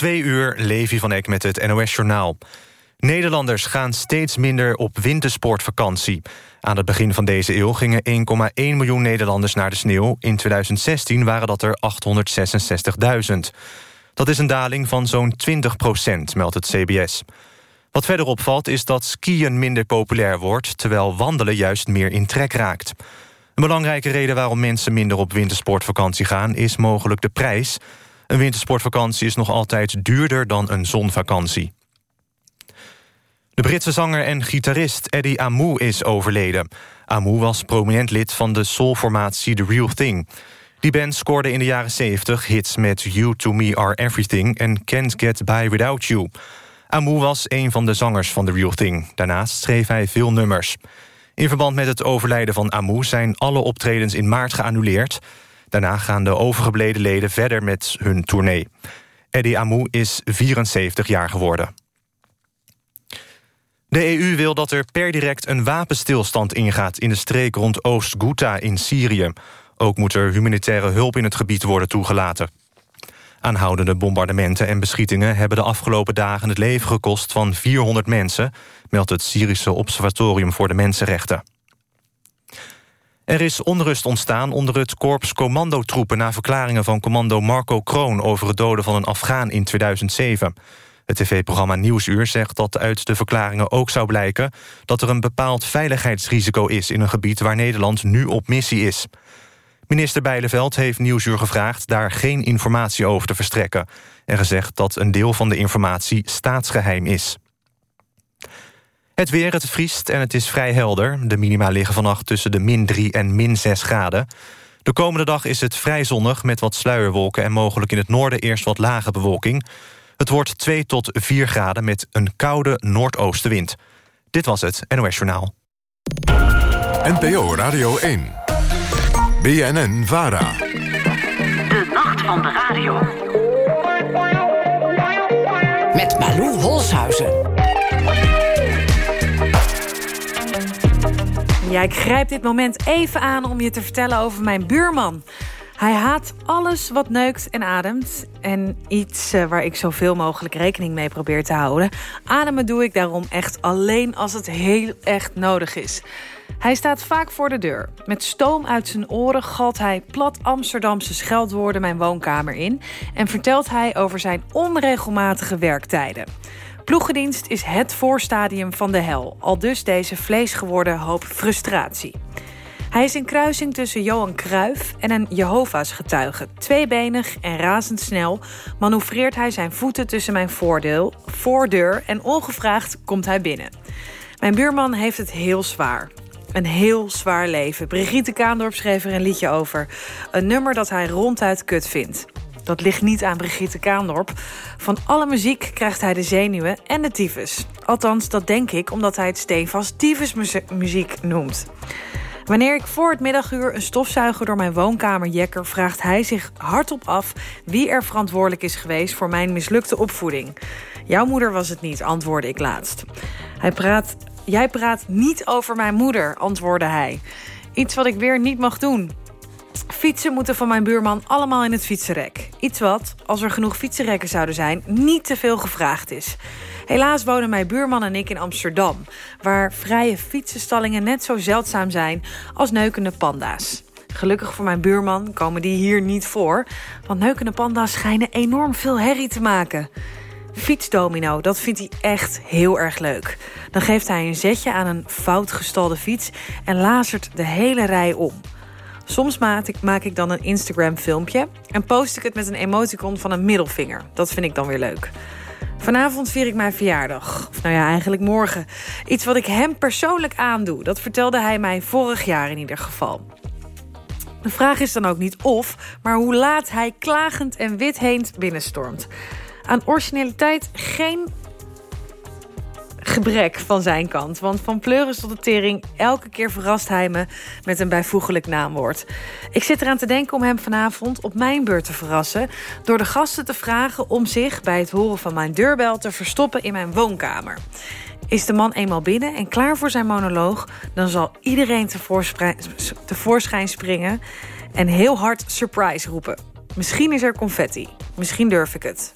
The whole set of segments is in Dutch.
Twee uur, Levi van Eck met het NOS-journaal. Nederlanders gaan steeds minder op wintersportvakantie. Aan het begin van deze eeuw gingen 1,1 miljoen Nederlanders naar de sneeuw. In 2016 waren dat er 866.000. Dat is een daling van zo'n 20 procent, meldt het CBS. Wat verder opvalt is dat skiën minder populair wordt... terwijl wandelen juist meer in trek raakt. Een belangrijke reden waarom mensen minder op wintersportvakantie gaan... is mogelijk de prijs. Een wintersportvakantie is nog altijd duurder dan een zonvakantie. De Britse zanger en gitarist Eddie Amu is overleden. Amu was prominent lid van de soulformatie The Real Thing. Die band scoorde in de jaren 70 hits met You To Me Are Everything... en Can't Get By Without You. Amu was een van de zangers van The Real Thing. Daarnaast schreef hij veel nummers. In verband met het overlijden van Amu zijn alle optredens in maart geannuleerd. Daarna gaan de overgebleven leden verder met hun tournee. Eddie Amu is 74 jaar geworden. De EU wil dat er per direct een wapenstilstand ingaat... in de streek rond Oost-Ghouta in Syrië. Ook moet er humanitaire hulp in het gebied worden toegelaten. Aanhoudende bombardementen en beschietingen... hebben de afgelopen dagen het leven gekost van 400 mensen... meldt het Syrische Observatorium voor de Mensenrechten. Er is onrust ontstaan onder het korps commandotroepen... na verklaringen van commando Marco Kroon... over het doden van een Afghaan in 2007. Het tv-programma Nieuwsuur zegt dat uit de verklaringen ook zou blijken... dat er een bepaald veiligheidsrisico is in een gebied... waar Nederland nu op missie is. Minister Bijleveld heeft Nieuwsuur gevraagd... daar geen informatie over te verstrekken... en gezegd dat een deel van de informatie staatsgeheim is. Het weer, het vriest en het is vrij helder. De minima liggen vannacht tussen de min 3 en min 6 graden. De komende dag is het vrij zonnig met wat sluierwolken... en mogelijk in het noorden eerst wat lage bewolking. Het wordt 2 tot 4 graden met een koude noordoostenwind. Dit was het NOS Journaal. NPO Radio 1. BNN Vara. De nacht van de radio. Met Malou Holshuizen. Ja, ik grijp dit moment even aan om je te vertellen over mijn buurman. Hij haat alles wat neukt en ademt. En iets eh, waar ik zoveel mogelijk rekening mee probeer te houden. Ademen doe ik daarom echt alleen als het heel echt nodig is. Hij staat vaak voor de deur. Met stoom uit zijn oren galt hij plat Amsterdamse scheldwoorden mijn woonkamer in... en vertelt hij over zijn onregelmatige werktijden. Ploegendienst is het voorstadium van de hel. Al dus deze vleesgeworden hoop frustratie. Hij is een kruising tussen Johan Cruijff en een Jehovah's getuige. Tweebenig en razendsnel manoeuvreert hij zijn voeten tussen mijn voordeel, voordeur... en ongevraagd komt hij binnen. Mijn buurman heeft het heel zwaar. Een heel zwaar leven. Brigitte Kaandorp schreef er een liedje over. Een nummer dat hij ronduit kut vindt. Dat ligt niet aan Brigitte Kaandorp. Van alle muziek krijgt hij de zenuwen en de tyfus. Althans, dat denk ik omdat hij het steenvast tyfusmuziek noemt. Wanneer ik voor het middaguur een stofzuiger door mijn woonkamer jekker... vraagt hij zich hardop af wie er verantwoordelijk is geweest... voor mijn mislukte opvoeding. Jouw moeder was het niet, antwoordde ik laatst. Hij praat, Jij praat niet over mijn moeder, antwoordde hij. Iets wat ik weer niet mag doen. Fietsen moeten van mijn buurman allemaal in het fietsenrek. Iets wat, als er genoeg fietsenrekken zouden zijn, niet te veel gevraagd is. Helaas wonen mijn buurman en ik in Amsterdam... waar vrije fietsenstallingen net zo zeldzaam zijn als neukende panda's. Gelukkig voor mijn buurman komen die hier niet voor... want neukende panda's schijnen enorm veel herrie te maken. Fietsdomino, dat vindt hij echt heel erg leuk. Dan geeft hij een zetje aan een fout gestalde fiets... en lazert de hele rij om... Soms maak ik, dan een Instagram filmpje en post ik het met een emoticon van een middelvinger. Dat vind ik dan weer leuk. Vanavond vier ik mijn verjaardag. Of nou ja, eigenlijk morgen. Iets wat ik hem persoonlijk aandoe. Dat vertelde hij mij vorig jaar in ieder geval. De vraag is dan ook niet of, maar hoe laat hij klagend en witheend binnenstormt. Aan originaliteit geen gebrek van zijn kant. Want van pleuris tot de tering, elke keer verrast hij me met een bijvoeglijk naamwoord. Ik zit eraan te denken om hem vanavond op mijn beurt te verrassen... door de gasten te vragen om zich bij het horen van mijn deurbel te verstoppen in mijn woonkamer. Is de man eenmaal binnen en klaar voor zijn monoloog... dan zal iedereen tevoorschijn springen en heel hard surprise roepen. Misschien is er confetti. Misschien durf ik het.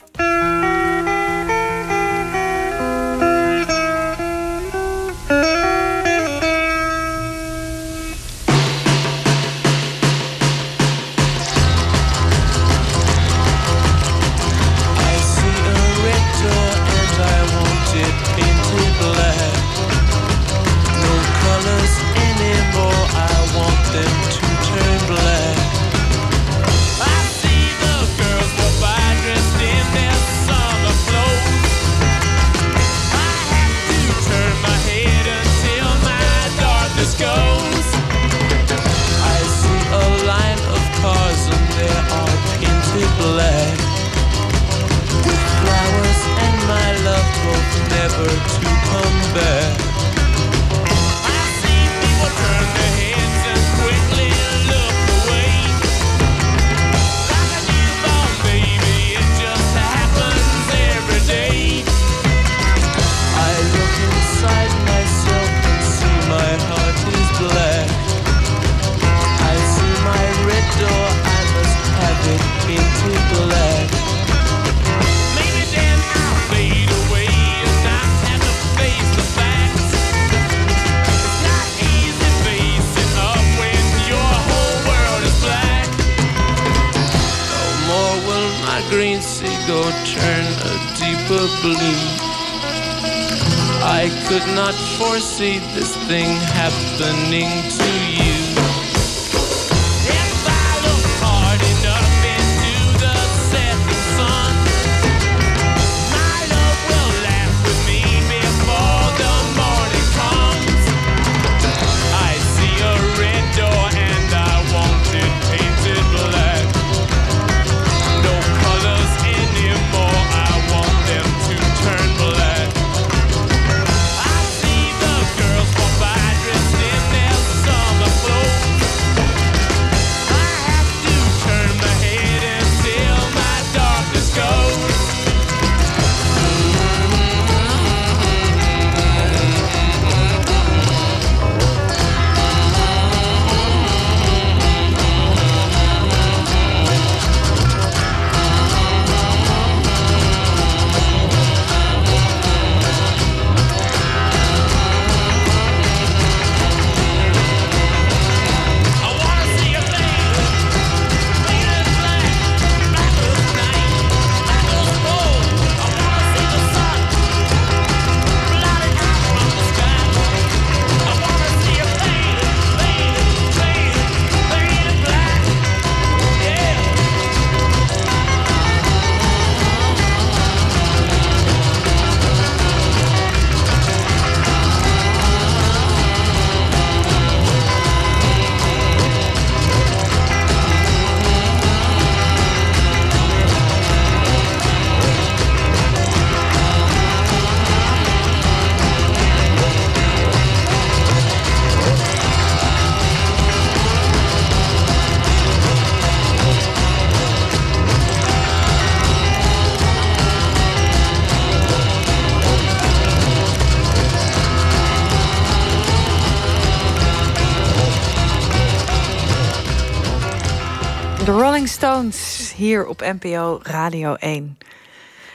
Hier op NPO Radio 1.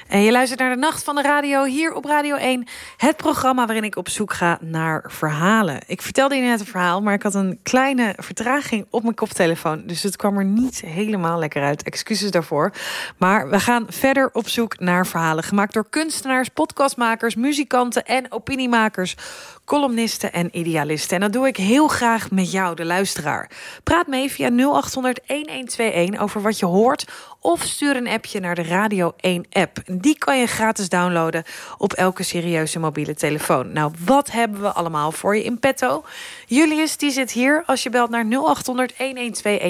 En je luistert naar de Nacht van de Radio hier op Radio 1. Het programma waarin ik op zoek ga naar verhalen. Ik vertelde je net een verhaal, maar ik had een kleine vertraging op mijn koptelefoon. Dus het kwam er niet helemaal lekker uit. Excuses daarvoor. Maar we gaan verder op zoek naar verhalen. Gemaakt door kunstenaars, podcastmakers, muzikanten en opiniemakers columnisten en idealisten. En dat doe ik heel graag met jou, de luisteraar. Praat mee via 0800-1121 over wat je hoort... of stuur een appje naar de Radio 1-app. Die kan je gratis downloaden op elke serieuze mobiele telefoon. Nou, wat hebben we allemaal voor je in petto? Julius, die zit hier. Als je belt naar 0800-1121,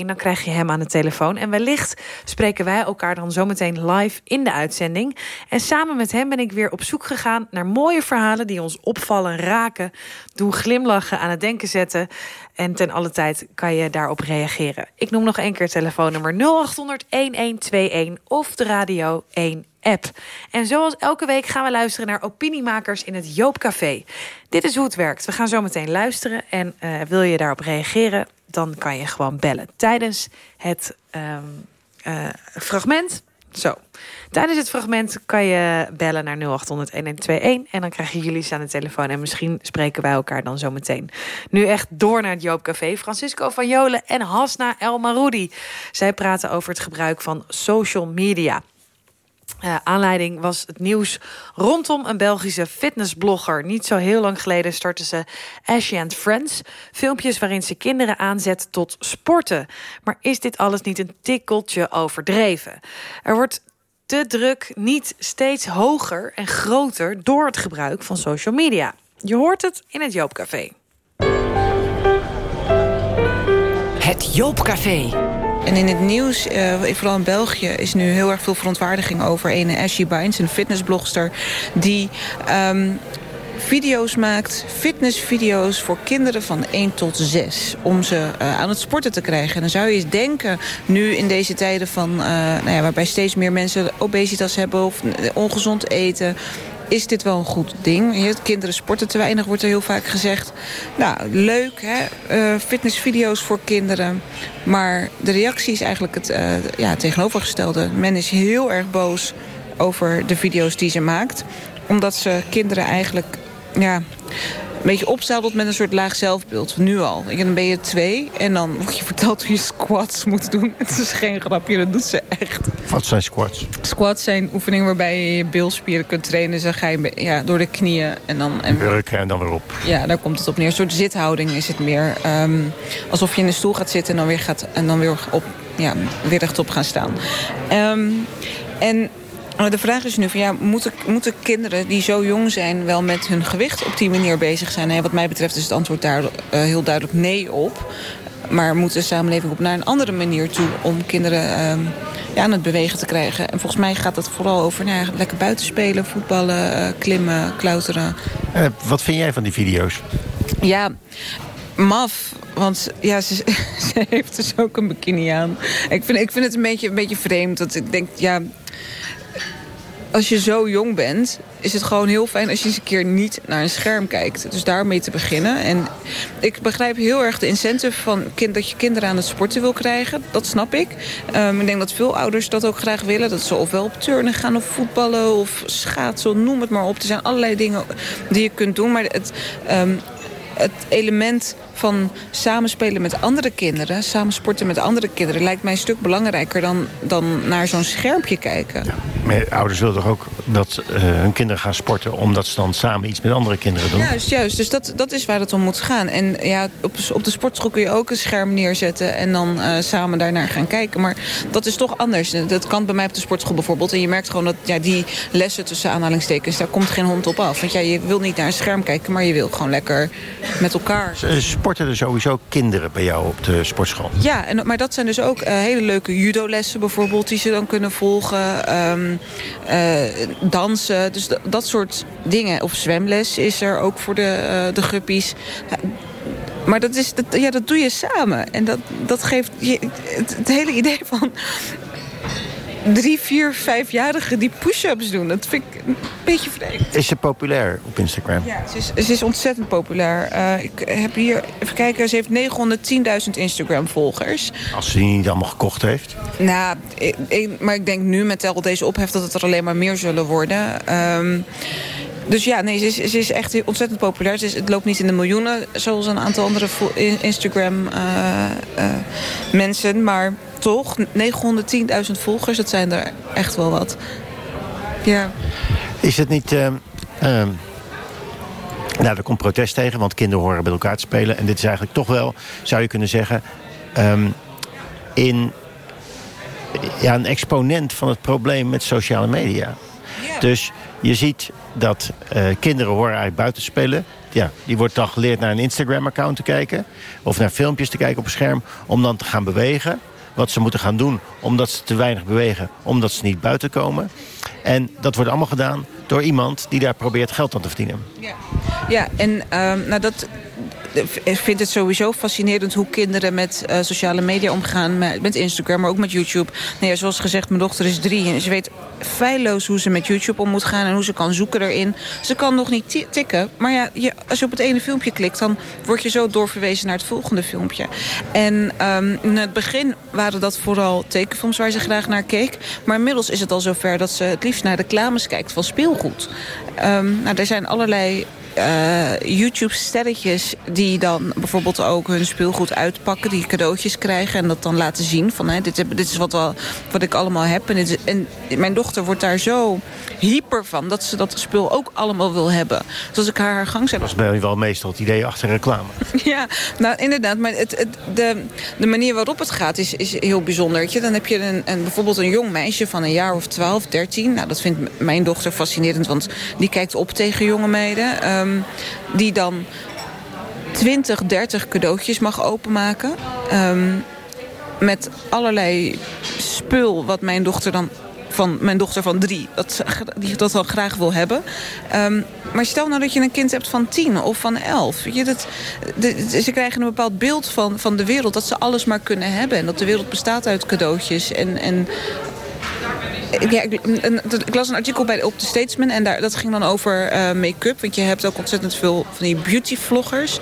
dan krijg je hem aan de telefoon. En wellicht spreken wij elkaar dan zometeen live in de uitzending. En samen met hem ben ik weer op zoek gegaan naar mooie verhalen... die ons opvallen, raken, doen glimlachen, aan het denken zetten. En ten alle tijd kan je daarop reageren. Ik noem nog één keer telefoonnummer 0800-1121 of de Radio 1 app. En zoals elke week gaan we luisteren naar opiniemakers in het Joop Café. Dit is hoe het werkt. We gaan zo meteen luisteren. En uh, wil je daarop reageren, dan kan je gewoon bellen tijdens het um, uh, fragment. Zo. Tijdens het fragment kan je bellen naar 0800-1121 en dan krijg je jullie aan de telefoon. En misschien spreken wij elkaar dan zo meteen. Nu echt door naar het Joop Café. Francisco van Jolen en Hasna El Maroudi. Zij praten over het gebruik van social media. Uh, aanleiding was het nieuws rondom een Belgische fitnessblogger. Niet zo heel lang geleden startte ze Ashy and Friends. Filmpjes waarin ze kinderen aanzet tot sporten. Maar is dit alles niet een tikkeltje overdreven? Er wordt te druk niet steeds hoger en groter... door het gebruik van social media. Je hoort het in het Joopcafé. Het Joopcafé. En in het nieuws, uh, vooral in België, is nu heel erg veel verontwaardiging over een Ashley Bynes, een fitnessblogster, die um, video's maakt, fitnessvideo's voor kinderen van 1 tot 6. Om ze uh, aan het sporten te krijgen. En dan zou je eens denken, nu in deze tijden van, uh, nou ja, waarbij steeds meer mensen obesitas hebben of ongezond eten is dit wel een goed ding. Kinderen sporten te weinig, wordt er heel vaak gezegd. Nou, leuk, hè? Fitnessvideo's voor kinderen. Maar de reactie is eigenlijk het ja, tegenovergestelde. Men is heel erg boos over de video's die ze maakt. Omdat ze kinderen eigenlijk... Ja, beetje opzadelt met een soort laag zelfbeeld. Nu al. En dan ben je twee en dan word je verteld hoe je squats moet doen. Het is geen grapje, dat doet ze echt. Wat zijn squats? Squats zijn oefeningen waarbij je je bilspieren kunt trainen. Dus dan ga je ja, door de knieën en dan... En, en dan weer op. ja, daar komt het op neer. Een soort zithouding is het meer. Ehm, alsof je in een stoel gaat zitten en dan weer, gaat, en dan weer, op, ja, weer rechtop gaan staan. Ehm, en maar de vraag is nu, van, ja, moeten, moeten kinderen die zo jong zijn... wel met hun gewicht op die manier bezig zijn? Wat mij betreft is het antwoord daar eh, heel duidelijk nee op. Maar moet de samenleving op naar een andere manier toe... om kinderen ehm, ja, aan het bewegen te krijgen? En volgens mij gaat het vooral over nou ja, lekker buiten spelen... voetballen, eh, klimmen, klauteren. Eh, wat vind jij van die video's? Ja, maf. Want ja, ze, ze heeft dus ook een bikini aan. Ik vind, ik vind het een beetje, een beetje vreemd. Dat ik denk, ja... Als je zo jong bent, is het gewoon heel fijn als je eens een keer niet naar een scherm kijkt. Dus daarmee te beginnen. En ik begrijp heel erg de incentive van kind, dat je kinderen aan het sporten wil krijgen. Dat snap ik. Ehm, ik denk dat veel ouders dat ook graag willen. Dat ze ofwel op turnen gaan of voetballen of schaatsen, noem het maar op. Er zijn allerlei dingen die je kunt doen. Maar het, ehm, het element van samenspelen met andere kinderen... samen sporten met andere kinderen... lijkt mij een stuk belangrijker dan, dan naar zo'n schermpje kijken. Maar ouders willen toch ook dat eh, hun kinderen gaan sporten... omdat ze dan samen iets met andere kinderen doen? Juist, juist. Dus dat, dat is waar het om moet gaan. En ja, op, op de sportschool kun je ook een scherm neerzetten... en dan eh, samen daarnaar gaan kijken. Maar dat is toch anders. Dat kan bij mij op de sportschool bijvoorbeeld. En je merkt gewoon dat ja, die lessen tussen aanhalingstekens... daar komt geen hond op af. Want ja, je wil niet naar een scherm kijken... maar je wil gewoon lekker met elkaar. Eh, Sporten er sowieso kinderen bij jou op de sportschool? Ja, en, maar dat zijn dus ook eh, hele leuke judolessen bijvoorbeeld... die ze dan kunnen volgen. Ehm, eh, dansen, dus dat soort dingen. Of zwemles is er ook voor de, eh, de guppies. Maar dat, is, dat, ja, dat doe je samen. En dat, dat geeft je, het hele idee van drie, vier, vijfjarigen die push-ups doen. Dat vind ik een beetje vreemd. Is ze populair op Instagram? Ja, ze is, ze is ontzettend populair. Eh, ik heb hier, even kijken, ze heeft 910.000 Instagram-volgers. Als ze die niet allemaal gekocht heeft? Nou, ik, ik- maar ik denk nu met al deze ophef dat het er alleen maar meer zullen worden. Ehm, dus ja, nee, ze is, ze is echt ontzettend populair. Ze is, het loopt niet in de miljoenen, zoals een aantal andere vo- in- Instagram-mensen. maar toch, 910.000 volgers, dat zijn er echt wel wat. Ja. Is het niet... ehm, ehm, nou, er komt protest tegen, want kinderen horen bij elkaar te spelen. En dit is eigenlijk toch wel, zou je kunnen zeggen... ehm, in, ja, een exponent van het probleem met sociale media. Dus je ziet dat eh, kinderen horen eigenlijk buiten spelen. Ja, die wordt dan geleerd naar een Instagram-account te kijken. Of naar filmpjes te kijken op een scherm. Om dan te gaan bewegen. Wat ze moeten gaan doen omdat ze te weinig bewegen. Omdat ze niet buiten komen. En dat wordt allemaal gedaan door iemand die daar probeert geld aan te verdienen. Ja, en ehm, nou dat, ik vind het sowieso fascinerend hoe kinderen met eh, sociale media omgaan. Met, Instagram, maar ook met YouTube. Nou ja, zoals gezegd, mijn dochter is drie. En ze weet feilloos hoe ze met YouTube om moet gaan. En hoe ze kan zoeken erin. Ze kan nog niet ti- tikken. Maar ja, je, als je op het ene filmpje klikt... dan word je zo doorverwezen naar het volgende filmpje. En ehm, in het begin waren dat vooral tekenfilms waar ze graag naar keek. Maar inmiddels is het al zover dat ze het liefst naar reclames kijkt van speelgoed. Ehm, nou, er zijn allerlei eh, YouTube-sterretjes die dan bijvoorbeeld ook hun speelgoed uitpakken, die cadeautjes krijgen en dat dan laten zien van hè, dit, heb- dit is wat, wel, wat ik allemaal heb. En, dit is- en mijn dochter wordt daar zo hyper van dat ze dat spul ook allemaal wil hebben. Dus als ik haar haar gang zet, Dat is bij wel meestal het idee achter reclame. ja, nou inderdaad. Maar het, het, de, de manier waarop het gaat is, is heel bijzonder. Dan heb je een, een, bijvoorbeeld een jong meisje van een jaar of 12, 13. Nou, dat vindt mijn dochter fascinerend, want die kijkt op tegen jonge meiden. Ehm, die dan 20, 30 cadeautjes mag openmaken. Ehm, met allerlei spul wat mijn dochter dan van mijn dochter van drie, dat, die dat dan graag wil hebben. Ehm, maar stel nou dat je een kind hebt van tien of van elf. Je, dat, de- ze krijgen een bepaald beeld van, van de wereld, dat ze alles maar kunnen hebben. En dat de wereld bestaat uit cadeautjes. En, en Ja, ik, ik las een artikel bij op de Statesman en daar, dat ging dan over eh, make-up. Want je hebt ook ontzettend veel van die beauty-vloggers.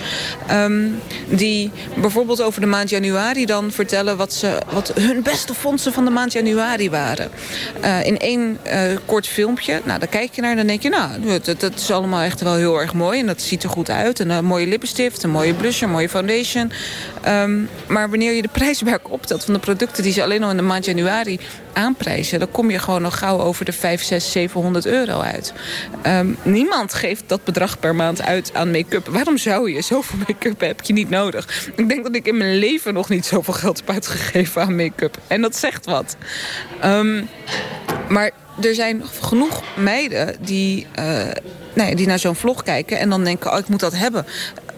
ehm, die bijvoorbeeld over de maand januari dan vertellen wat, ze, wat hun beste fondsen van de maand januari waren. Eh, in één eh, kort filmpje, nou, daar kijk je naar en dan denk je, nou, dat, is allemaal echt wel heel erg mooi. En dat ziet er goed uit. En een mooie lippenstift, een mooie blusher, een mooie foundation. Ehm, maar wanneer je de prijswerk optelt van de producten die ze alleen al in de maand januari aanprijzen, dan kom je gewoon nog gauw over de 5, 6, 700 euro uit. Ehm, niemand geeft dat bedrag per maand uit aan make-up. Waarom zou je? Zoveel make-up heb je niet nodig. Ik denk dat ik in mijn leven nog niet zoveel geld heb uitgegeven aan make-up. En dat zegt wat. Ehm, maar er zijn genoeg meiden die, eh, nou ja, die naar zo'n vlog kijken... en dan denken, oh, ik moet dat hebben.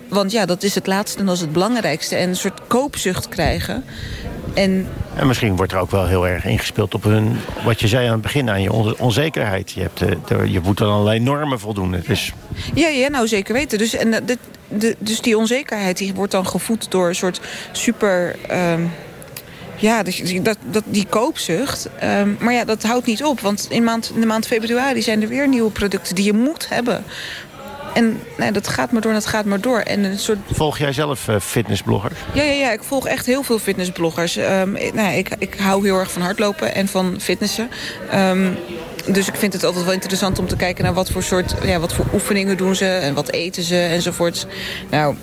Want ja, dat is het laatste en dat is het belangrijkste. En een soort koopzucht krijgen. En En misschien wordt er ook wel heel erg ingespeeld op hun, wat je zei aan het begin, aan je on- onzekerheid. Je, hebt, eh, de- je moet aan allerlei normen voldoen. Het is, Ja, ja, nou zeker weten. Dus, en, eh, dit, de, dus die onzekerheid die wordt dan gevoed door een soort super... ehm, ja, dus die- dat, dat, die koopzucht. Ehm, maar ja, dat houdt niet op. Want in, maand, in de maand februari zijn er weer nieuwe producten die je moet hebben. En nee, dat gaat maar door en dat gaat maar door. En een soort volg jij zelf eh, fitnessbloggers? ja, ja, ja, ik volg echt heel veel fitnessbloggers. Ehm, ik- nou, ik, ik hou heel erg van hardlopen en van fitnessen. Ehm, dus ik vind het altijd wel interessant om te kijken naar wat voor soort, ja, wat voor oefeningen doen ze en wat eten ze enzovoort. Nou,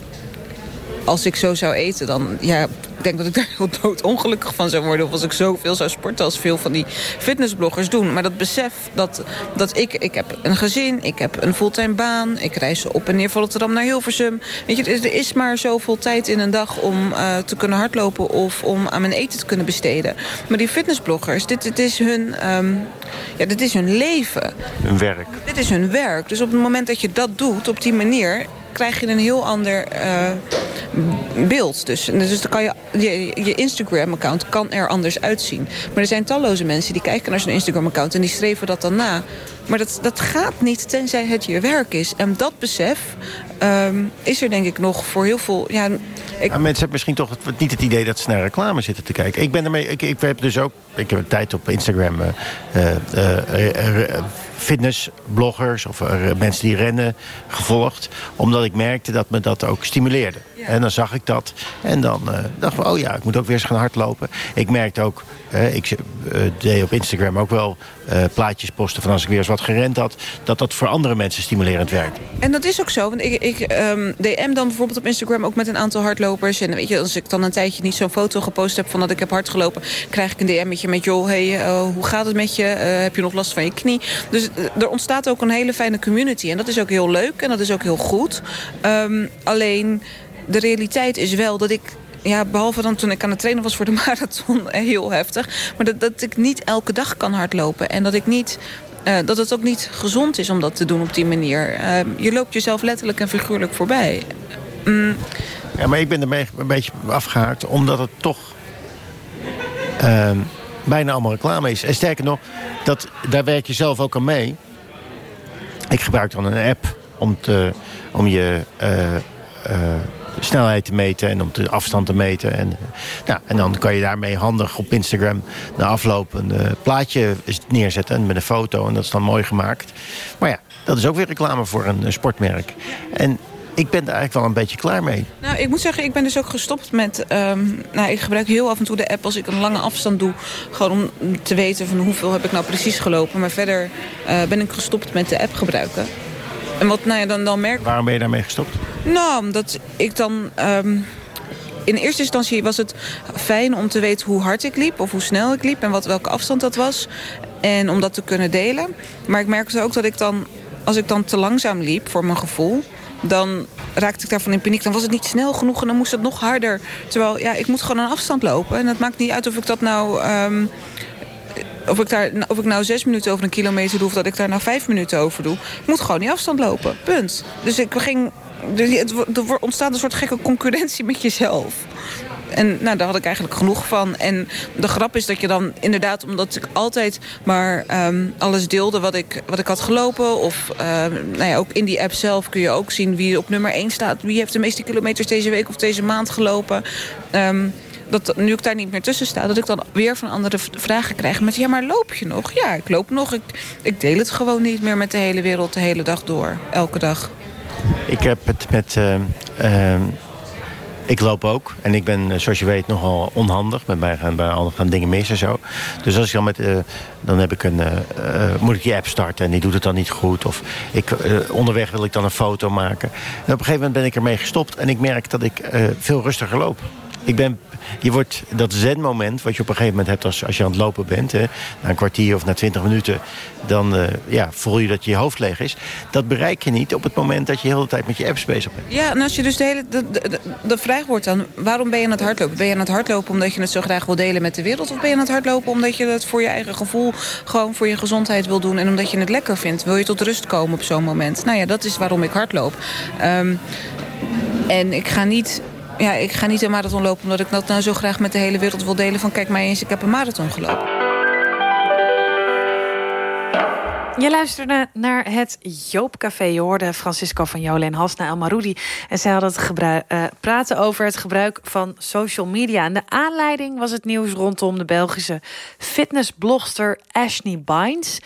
als ik zo zou eten, dan ja, ik denk dat ik daar heel doodongelukkig van zou worden. Of als ik zoveel zou sporten als veel van die fitnessbloggers doen. Maar dat besef dat, dat ik, ik heb een gezin, ik heb een fulltime baan. Ik reis op en neer van Rotterdam naar Hilversum. Weet je, er is maar zoveel tijd in een dag om eh, te kunnen hardlopen of om aan mijn eten te kunnen besteden. Maar die fitnessbloggers, dit, dit, is, hun, ehm, ja, dit is hun leven. Hun werk. Dit is hun werk. Dus op het moment dat je dat doet, op die manier krijg je een heel ander eh, beeld. Dus, dus dan kan je, je, Instagram-account kan er anders uitzien. Maar er zijn talloze mensen die kijken naar zo'n Instagram-account... en die streven dat dan na. Maar dat, dat gaat niet tenzij het je werk is. En dat besef ehm, is er denk ik nog voor heel veel... Ja, mensen hebben misschien toch niet het idee dat ze naar reclame zitten te kijken. Ik ben ermee. Ik, ik heb dus ook. Ik heb tijd op Instagram eh, eh, fitnessbloggers of eh, mensen die rennen gevolgd. Omdat ik merkte dat me dat ook stimuleerde. En dan zag ik dat. En dan eh, dacht ik, oh ja, ik moet ook weer eens gaan hardlopen. Ik merkte ook, eh, ik deed op Instagram ook wel plaatjes posten van als ik weer eens wat gerend had. Dat dat voor andere mensen stimulerend werkt. En dat is ook zo. Want ik, ik ehm, DM dan bijvoorbeeld op Instagram ook met een aantal hardlopers. En weet je, als ik dan een tijdje niet zo'n foto gepost heb van dat ik heb hard gelopen, krijg ik een DM'tje met joh, hey, hoe gaat het met je? Heb je nog last van je knie? Dus eh, er ontstaat ook een hele fijne community. En dat is ook heel leuk en dat is ook heel goed. Ehm, alleen de realiteit is wel dat ik ja, behalve dan toen ik aan het trainen was voor de marathon, eh, heel heftig. Maar dat, dat ik niet elke dag kan hardlopen. En dat ik niet. eh, dat het ook niet gezond is om dat te doen op die manier. Eh, je loopt jezelf letterlijk en figuurlijk voorbij. Mm, Ja, maar ik ben er een beetje afgehaakt, omdat het toch ehm, bijna allemaal reclame is. En sterker nog, dat, daar werk je zelf ook aan mee. Ik gebruik dan een app om, te, om je eh, eh, snelheid te meten en om de afstand te meten. En, nou, en dan kan je daarmee handig op Instagram na afloop een eh, plaatje neerzetten met een foto. En dat is dan mooi gemaakt. Maar ja, dat is ook weer reclame voor een, sportmerk. En ik ben er eigenlijk wel een beetje klaar mee. Nou, ik moet zeggen, ik ben dus ook gestopt met... ehm, nou, ik gebruik heel af en toe de app als ik een lange afstand doe. Gewoon om te weten van hoeveel heb ik nou precies gelopen. Maar verder eh, ben ik gestopt met de app gebruiken. En wat nou ja, dan, dan merk Waarom ben je daarmee gestopt? Nou, omdat ik dan... ehm, in eerste instantie was het fijn om te weten hoe hard ik liep... of hoe snel ik liep en wat, welke afstand dat was. En om dat te kunnen delen. Maar ik merkte ook dat ik dan... als ik dan te langzaam liep, voor mijn gevoel... dan raakte ik daarvan in paniek. Dan was het niet snel genoeg en dan moest het nog harder. Terwijl, ja, ik moet gewoon een afstand lopen. En het maakt niet uit of ik dat nou... ehm, of ik, daar, of ik nou zes minuten over een kilometer doe... of dat ik daar nou vijf minuten over doe. Ik moet gewoon die afstand lopen. Punt. Dus ik ging... Er ontstaat een soort gekke concurrentie met jezelf. En nou, daar had ik eigenlijk genoeg van. En de grap is dat je dan inderdaad, omdat ik altijd maar ehm, alles deelde wat ik, wat ik had gelopen. Of ehm, nou ja, ook in die app zelf kun je ook zien wie op nummer 1 staat. Wie heeft de meeste kilometers deze week of deze maand gelopen. Ehm, dat nu ik daar niet meer tussen sta... dat ik dan weer van andere vragen krijg met... ja, maar loop je nog? Ja, ik loop nog. Ik, ik deel het gewoon niet meer met de hele wereld de hele dag door. Elke dag. Ik heb het met... ik loop ook. En ik ben, eh, zoals je weet, nogal onhandig. Met mij gaan, bij dingen mis en zo. Dus als ik dan met... eh, dan heb ik een, eh, eh, moet ik die app starten en die doet het dan niet goed. Of ik, eh, onderweg wil ik dan een foto maken. En op een gegeven moment ben ik ermee gestopt. En ik merk dat ik eh, veel rustiger loop. Ik ben, je wordt dat zen-moment wat je op een gegeven moment hebt als, als je aan het lopen bent. Hè, na een kwartier of na twintig minuten. Dan eh, ja, voel je dat je hoofd leeg is. Dat bereik je niet op het moment dat je de hele tijd met je apps bezig bent. Ja, en als je dus de hele... De, de, de- vraag wordt dan, waarom ben je aan het hardlopen? Ben je aan het hardlopen omdat je het zo graag wil delen met de wereld? Of ben je aan het hardlopen omdat je het voor je eigen gevoel... gewoon voor je gezondheid wil doen en omdat je het lekker vindt? Wil je tot rust komen op zo'n moment? Nou ja, dat is waarom ik hardloop. Ehm, en ik ga niet... Ja, ik ga niet een marathon lopen omdat ik dat nou zo graag met de hele wereld wil delen. Van kijk maar eens, ik heb een marathon gelopen. Je luisterde naar het Joopcafé. Je hoorde Francisco van Jolen en Hasna El Maroudi. En zij hadden het eh, praten over het gebruik van social media. En de aanleiding was het nieuws rondom de Belgische fitnessblogster Ashley Bynes.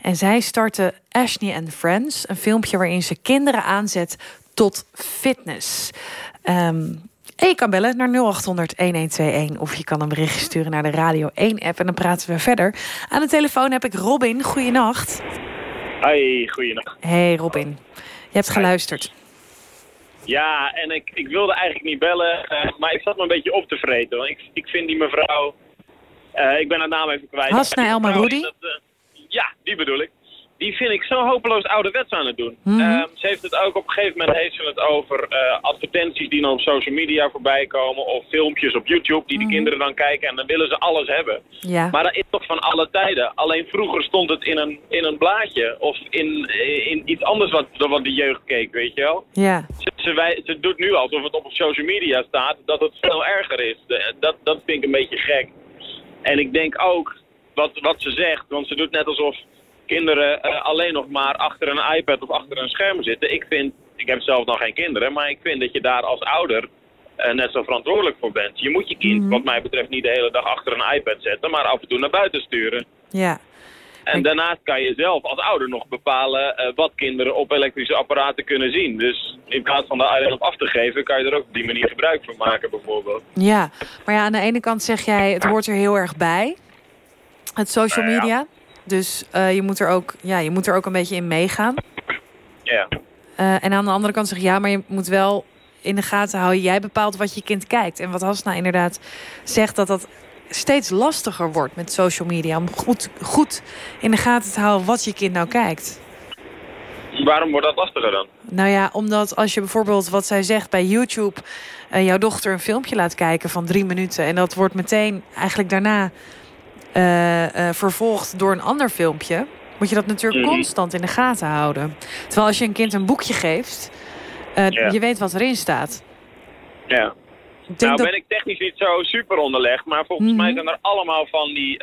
En zij startte Ashley and Friends. Een filmpje waarin ze kinderen aanzet tot fitness. Ehm, en je kan bellen naar 0800-1121 of je kan een berichtje sturen naar de Radio 1-app en dan praten we verder. Aan de telefoon heb ik Robin. Goeienacht. Hoi, goeienacht. Hey Robin, je hebt geluisterd. Ja, en ik, ik wilde eigenlijk niet bellen, eh, maar ik zat me een beetje op te vreten. Want ik, ik vind die mevrouw, eh, ik ben haar naam even kwijt. Hasna Die El mevrouw Maroudi? is dat, eh, ja, die bedoel ik. Die vind ik zo hopeloos ouderwets aan het doen. Mhm. Ehm, ze heeft het ook op een gegeven moment heeft ze het over eh, advertenties die dan op social media voorbij komen. Of filmpjes op YouTube die de kinderen dan kijken en dan willen ze alles hebben. Ja. Maar dat is toch van alle tijden. Alleen vroeger stond het in een, in een blaadje of in, in iets anders wat, wat de jeugd keek, weet je wel. Ja. Ze, ze, wij- ze doet nu alsof het op social media staat dat het veel erger is. Dat, dat vind ik een beetje gek. En ik denk ook wat, wat ze zegt, want ze doet net alsof kinderen eh, alleen nog maar achter een iPad of achter een scherm zitten. Ik vind, ik heb zelf nog geen kinderen, maar ik vind dat je daar als ouder eh, net zo verantwoordelijk voor bent. Je moet je kind, wat mij betreft, niet de hele dag achter een iPad zetten, maar af en toe naar buiten sturen. Ja. En daarnaast kan je zelf als ouder nog bepalen eh, wat kinderen op elektrische apparaten kunnen zien. Dus in plaats van daar alleen op af te geven, kan je er ook op die manier gebruik van maken bijvoorbeeld. Ja, maar ja, aan de ene kant zeg jij, het hoort er heel erg bij. Het social Nou media. Dus eh, je, moet er ook, ja, je moet er ook een beetje in meegaan. Ja. Eh, en aan de andere kant zeg je, ja, maar je moet wel in de gaten houden. Jij bepaalt wat je kind kijkt. En wat Hasna inderdaad zegt, dat dat steeds lastiger wordt met social media. Om goed, goed in de gaten te houden wat je kind nou kijkt. Waarom wordt dat lastiger dan? Nou ja, omdat als je bijvoorbeeld wat zij zegt bij YouTube... eh, jouw dochter een filmpje laat kijken van drie minuten... en dat wordt meteen eigenlijk daarna eh, vervolgd door een ander filmpje... moet je dat natuurlijk Mhm. constant in de gaten houden. Terwijl als je een kind een boekje geeft... eh, je weet wat erin staat. Ja. Denk Nou dat... ben ik technisch niet zo super onderlegd, maar volgens Mhm. mij zijn er allemaal van die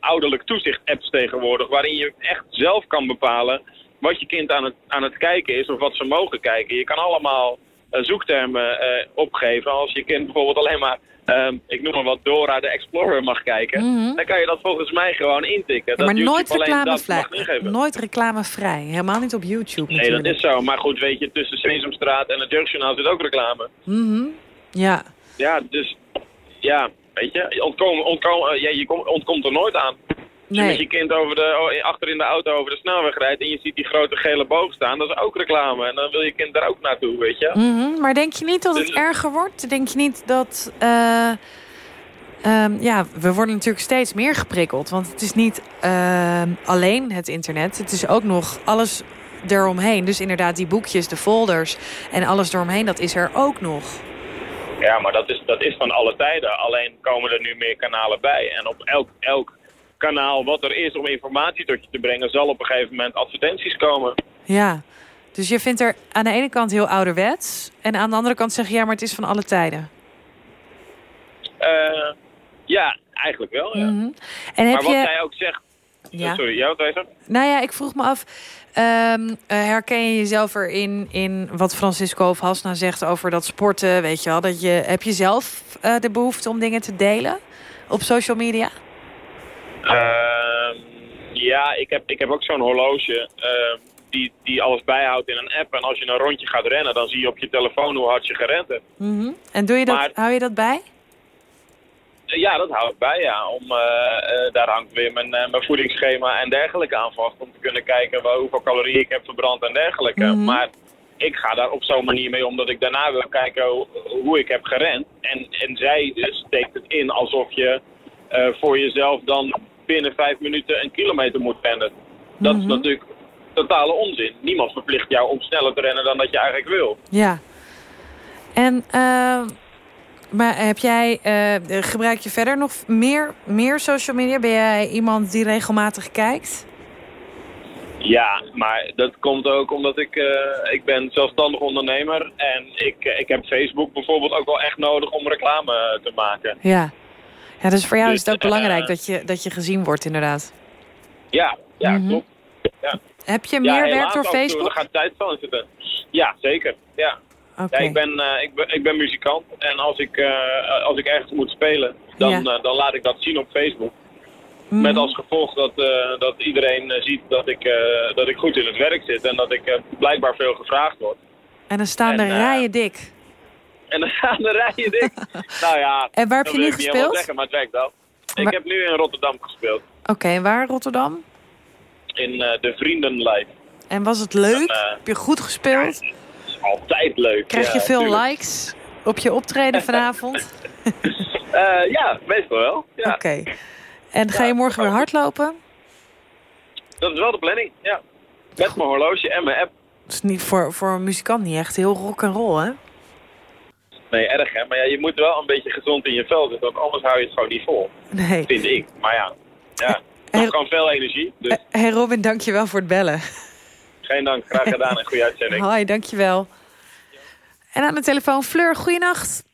ouderlijk toezicht apps tegenwoordig, waarin je echt zelf kan bepalen wat je kind aan het, aan het kijken is of wat ze mogen kijken. Je kan allemaal zoektermen eh, opgeven. Als je kind bijvoorbeeld alleen maar, ehm, ik noem maar wat, Dora de Explorer mag kijken, Mhm. dan kan je dat volgens mij gewoon intikken. Ja, maar nooit reclamevrij. Nooit reclamevrij. Helemaal niet op YouTube Nee, dat is zo. Maar goed, weet je, tussen Sesamstraat en het Jeugdjournaal zit ook reclame. Mhm. Ja. Ja, dus ja, weet je, je ontkomen, ontkomen, ja, je kom- ontkomt er nooit aan. Als je kind over de, oh, achter in de auto over de snelweg rijdt en je ziet die grote gele boog staan, dat is ook reclame. En dan wil je kind daar ook naartoe, weet je. Mhm, Maar denk je niet dat het Dus- erger wordt? Denk je niet dat... eh, ehm, ja, we worden natuurlijk steeds meer geprikkeld. Want het is niet ehm, alleen het internet. Het is ook nog alles eromheen. Dus inderdaad die boekjes, de folders en alles eromheen, dat is er ook nog. Ja, maar dat is, dat is van alle tijden. Alleen komen er nu meer kanalen bij. En op elk, elk kanaal wat er is om informatie tot je te brengen, zal op een gegeven moment advertenties komen. Ja. Dus je vindt er aan de ene kant heel ouderwets. En aan de andere kant zeg je, ja, maar het is van alle tijden. Eh, ja, eigenlijk wel, ja. Mhm. En heb Maar wat je... zij ook zegt, Ja. Sorry, ja, wat? Nou ja, ik vroeg me af, ehm, eh, herken je jezelf erin in wat Francisco of Hasna zegt over dat sporten, weet je wel? Dat je, heb je zelf eh, de behoefte om dingen te delen op social media? Ehm, ja, ik heb, ik heb ook zo'n horloge ehm, die, die alles bijhoudt in een app. En als je een rondje gaat rennen, dan zie je op je telefoon hoe hard je gerend hebt. Mhm. En doe je dat, Maar- hou je dat bij? Ja, dat hou ik bij, ja. Om, eh, eh, daar hangt weer mijn, eh, mijn voedingsschema en dergelijke aan vast. Om te kunnen kijken hoeveel calorieën ik heb verbrand en dergelijke. Mhm. Maar ik ga daar op zo'n manier mee omdat ik daarna wil kijken ho- hoe ik heb gerend. En, en zij dus steekt het in alsof je voor jezelf dan binnen vijf minuten een kilometer moet rennen. Dat is natuurlijk totale onzin. Niemand verplicht jou om sneller te rennen dan dat je eigenlijk wil. Ja. En, ehm, maar heb jij, eh, gebruik je verder nog meer, meer social media? Ben jij iemand die regelmatig kijkt? Ja, maar dat komt ook omdat ik, eh, ik ben zelfstandig ondernemer en ik, eh, ik heb Facebook bijvoorbeeld ook wel echt nodig om reclame te maken. Ja. Ja, dus voor jou is het ook Dus, eh, belangrijk dat je, dat je gezien wordt, inderdaad. Ja, ja, Mhm. klopt. Ja. Heb je Ja, meer werk door toe, Facebook? Er gaat tijd van zitten. Ja, zeker. Ja. Oké. Ja, ik, ben, eh, ik, ben, ik ben muzikant en als ik, eh, als ik ergens moet spelen, dan, Ja. eh, dan laat ik dat zien op Facebook. Mhm. Met als gevolg dat, eh, dat iedereen eh, ziet dat ik, eh, dat ik goed in het werk zit en dat ik eh, blijkbaar veel gevraagd word. En dan staan de En, eh, rijen dik. En dan gaan de rijen dik. nou ja, En waar heb je nu gespeeld? zeggen, maar het werkt wel. Ik heb nu in Rotterdam gespeeld. Oké, en waar Rotterdam? In eh, de Vriendenlijf. En was het leuk? En, eh, heb je goed gespeeld? Het is altijd leuk. Krijg je veel tuurlijk. likes op je optreden vanavond? Eh, ja, meestal wel. Ja. Oké. En ga je morgen weer hardlopen? Dat is wel de planning, ja. Met mijn horloge en mijn app. Dat is niet voor, voor een muzikant niet echt heel rock and roll, hè? Nee, erg hè. Maar ja, je moet wel een beetje gezond in je vel zitten, want anders hou je het gewoon niet vol. Nee. Vind ik. Maar ja, ja. Nog gewoon veel energie. Dus Hey Robin, dankjewel voor het bellen. geen dank. Graag gedaan en goede uitzending. Hoi, dankjewel. En aan de telefoon Fleur, goeienacht.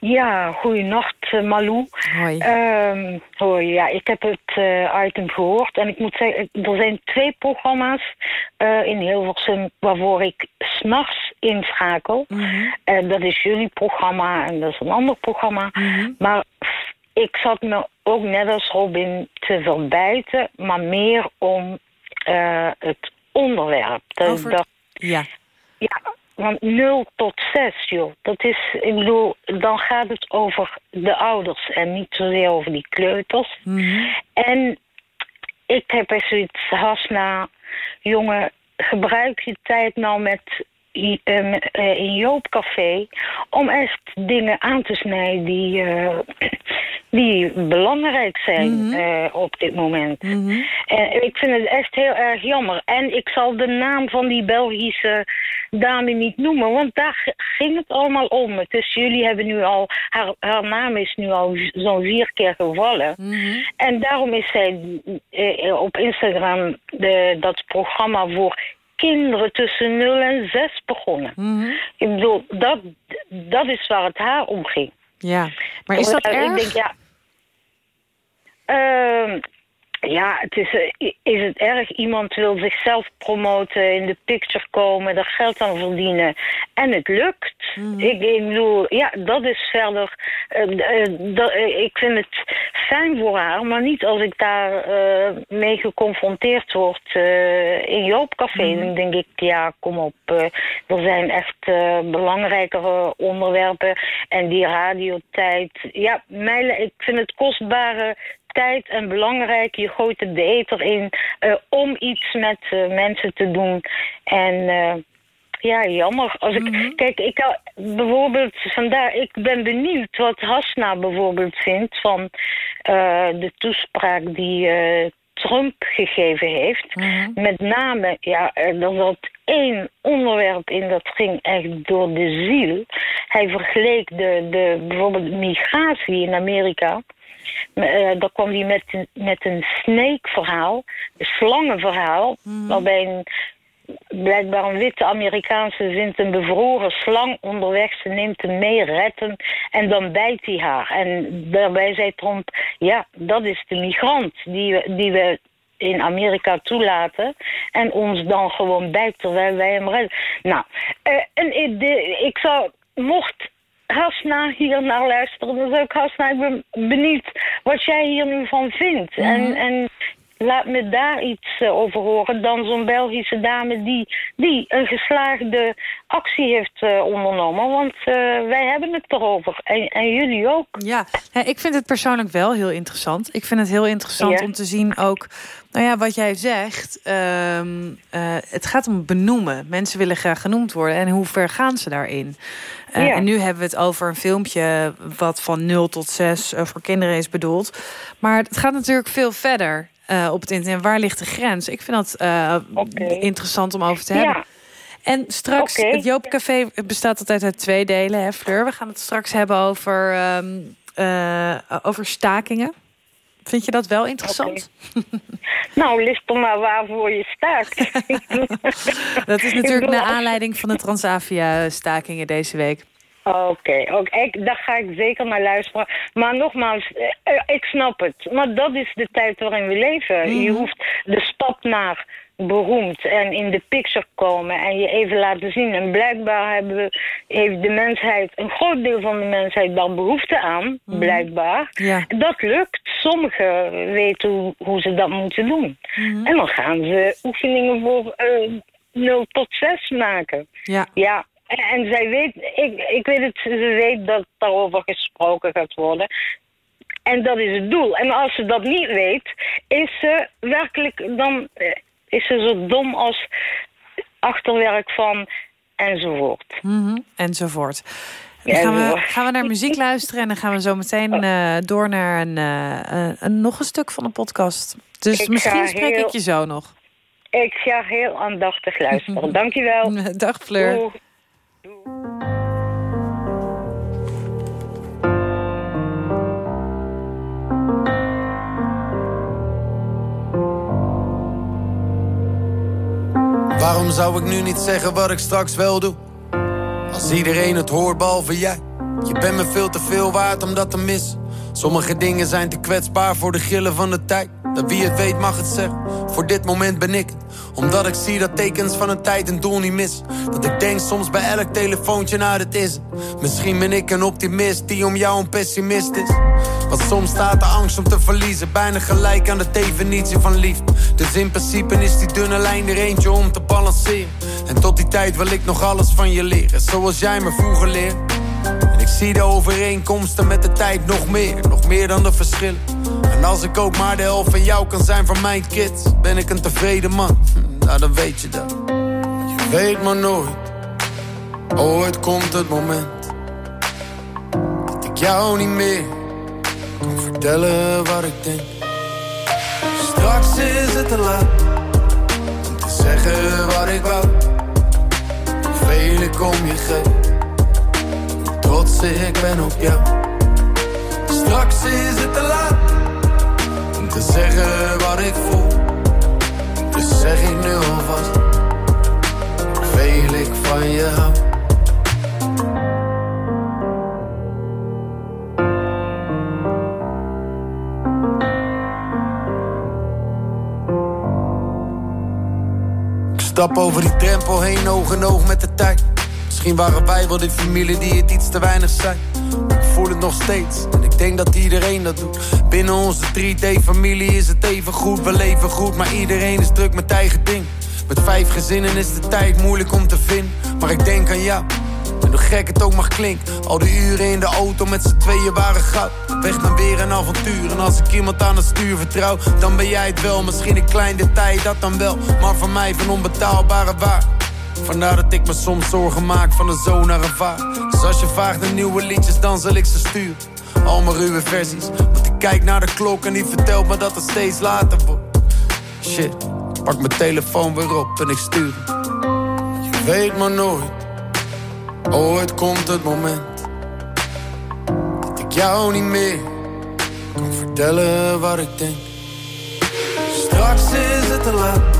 Ja, goeienacht uh, Malou. Hoi. Ehm, hoi, ja, ik heb het uh, item gehoord. En ik moet zeggen, er zijn twee programma's uh, in Hilversum waarvoor ik s'nachts inschakel. Mm -hmm. En dat is jullie programma en dat is een ander programma. Mm -hmm. Maar ik zat me ook net als Robin te verbijten, maar meer om uh, het onderwerp. Dat, Over... dat, ja. Ja, want 0 tot 6, joh. Dat is, ik bedoel, dan gaat het over de ouders en niet zozeer over die kleuters. Mm -hmm. En ik heb er zoiets, Hasna, jongen, gebruik je tijd nou met in Joopcafé om echt dingen aan te snijden die, uh, die belangrijk zijn mm -hmm. uh, op dit moment. Mm -hmm. En ik vind het echt heel erg jammer. En ik zal de naam van die Belgische dame niet noemen, want daar ging het allemaal om. Dus jullie hebben nu al, haar, haar naam is nu al zo'n vier keer gevallen. Mm -hmm. En daarom is zij op Instagram de, dat programma voor kinderen tussen 0 en 6 begonnen. Mm -hmm. Ik bedoel, dat, dat is waar het haar om ging. Ja, maar is dat erg? Ik denk, ja... Uh, ja, het is, uh, is het erg. Iemand wil zichzelf promoten, in de picture komen, er geld aan verdienen. En het lukt. Mhm. Mm ik, ik, bedoel, ja, dat is verder... Uh, dat, ik vind het fijn voor haar, maar niet als ik daar mee geconfronteerd word in Joopcafé. Mm -hmm. Dan denk ik, ja, kom op. er zijn echt belangrijkere onderwerpen. En die radiotijd... Ja, mij, ik vind het kostbare tijd en belangrijk. Je gooit het de eter in uh, om iets met uh, mensen te doen. En uh, ja, jammer. Als ik, Mhm. mm -hmm. Kijk, ik bijvoorbeeld vandaar, ik ben benieuwd wat Hasna bijvoorbeeld vindt van de toespraak die Trump gegeven heeft. Mhm. Mm -hmm. Met name, ja, er zat één onderwerp in dat ging echt door de ziel. Hij vergeleek de, de bijvoorbeeld migratie in Amerika. Uh, dan kwam hij met, een, met een snake-verhaal, een slangenverhaal, Mhm. mm. waarbij een, blijkbaar een witte Amerikaanse vindt een bevroren slang onderweg, ze neemt hem mee, redt hem en dan bijt hij haar. En daarbij zei Trump, ja, dat is de migrant die we, die we in Amerika toelaten en ons dan gewoon bijt terwijl wij hem redden. Nou, eh, en ik, de- ik zou, mocht Hasna hier naar luisteren, zou ik Hasna, ik ben benieuwd wat jij hier nu van vindt. en, en laat me daar iets eh, over horen dan zo'n Belgische dame die, die een geslaagde actie heeft eh, ondernomen. Want eh, wij hebben het erover. En, en jullie ook. Ja, ja, ik vind het persoonlijk wel heel interessant. Ik vind het heel interessant Ja. om te zien ook... Nou ja, wat jij zegt, ehm, eh, het gaat om benoemen. Mensen willen graag genoemd worden. En hoe ver gaan ze daarin? Ja. En nu hebben we het over een filmpje... wat van 0 tot 6 eh, voor kinderen is bedoeld. Maar het gaat natuurlijk veel verder eh, op het internet. Waar ligt de grens? Ik vind dat eh, interessant om over te hebben. Ja. En straks, Oké. het Joopcafé bestaat altijd uit twee delen, hè, Fleur? We gaan het straks hebben over, ehm, eh, over stakingen. Vind je dat wel interessant? Nou, licht er maar waarvoor je staakt. Dat is natuurlijk naar aanleiding van de Transavia-stakingen deze week. Oké. Ik- daar ga ik zeker naar luisteren. Maar nogmaals, eh, ik snap het. Maar dat is de tijd waarin we leven. Je hoeft de stap naar beroemd en in de picture komen en je even laten zien. En blijkbaar hebben we, heeft de mensheid, een groot deel van de mensheid daar behoefte aan, blijkbaar. Ja. Dat lukt. Sommigen weten hoe, hoe ze dat moeten doen. En dan gaan ze oefeningen voor eh 0 tot 6 maken. Ja. Ja, en, en zij weet, ik, ik weet het, ze weet dat daarover gesproken gaat worden. En dat is het doel. En als ze dat niet weet, is ze werkelijk, dan eh, is ze zo dom als achterwerk van enzovoort. Mhm, Enzovoort. Dan gaan, we, gaan we naar muziek luisteren en dan gaan we zo meteen eh, door naar een, eh, een- een- nog een stuk van de podcast. Dus Ik misschien spreek heel- ik je zo nog. Ik ga heel aandachtig luisteren. Dankjewel. Dag Fleur. Doeg. Waarom zou ik nu niet zeggen wat ik straks wel doe? Als iedereen het hoort, behalve jij. Je bent me veel te veel waard om dat te missen. Sommige dingen zijn te kwetsbaar voor de grillen van de tijd. Dat wie het weet mag het zeggen. Voor dit moment ben ik het. Omdat ik zie dat tekens van een tijd een doel niet mis. Dat ik denk soms bij elk telefoontje, nou dit is het. Misschien ben ik een optimist die om jou een pessimist is. Want soms staat de angst om te verliezen bijna gelijk aan de definitie van liefde. Dus in principe is die dunne lijn er eentje om te balanceren. En tot die tijd wil ik nog alles van je leren, zoals jij me vroeger leerde. En ik zie de overeenkomsten met de tijd nog meer, nog meer dan de verschillen. En als ik ook maar de helft van jou kan zijn van mijn kids, ben ik een tevreden man. Hm, Nou, dan weet je dat. Je weet maar nooit, ooit komt het moment dat ik jou niet meer kan vertellen wat ik denk. Straks is het te laat om te zeggen wat ik wou. Veel ik om je geef, trots ik ben op jou. Straks is het te laat te zeggen wat ik voel. Dus zeg ik nu alvast, veel ik van je hou. Ik stap over die drempel heen, oog in oog met de tijd. Misschien waren wij wel die familie die het iets te weinig zijn. Ik voel het nog steeds denk dat iedereen dat doet. Binnen onze 3D-familie is het even goed, we leven goed, maar iedereen is druk met eigen ding. Met vijf gezinnen is de tijd moeilijk om te vinden, maar ik denk aan jou. En hoe gek het ook mag klinken, al die uren in de auto met z'n tweeën waren goud. Weg naar weer een avontuur, en als ik iemand aan het stuur vertrouw, dan ben jij het wel. Misschien een klein detail, dat dan wel, maar voor mij van onbetaalbare waar. Vandaar dat ik me soms zorgen maak van een zoon naar een vaar. Dus als je vraagt naar nieuwe liedjes, dan zal ik ze sturen. Al mijn ruwe versies, want ik kijk naar de klok en die vertelt me dat het steeds later wordt. Shit, pak mijn telefoon weer op en ik stuur. Je weet maar nooit, ooit komt het moment dat ik jou niet meer kan vertellen wat ik denk. Straks is het te laat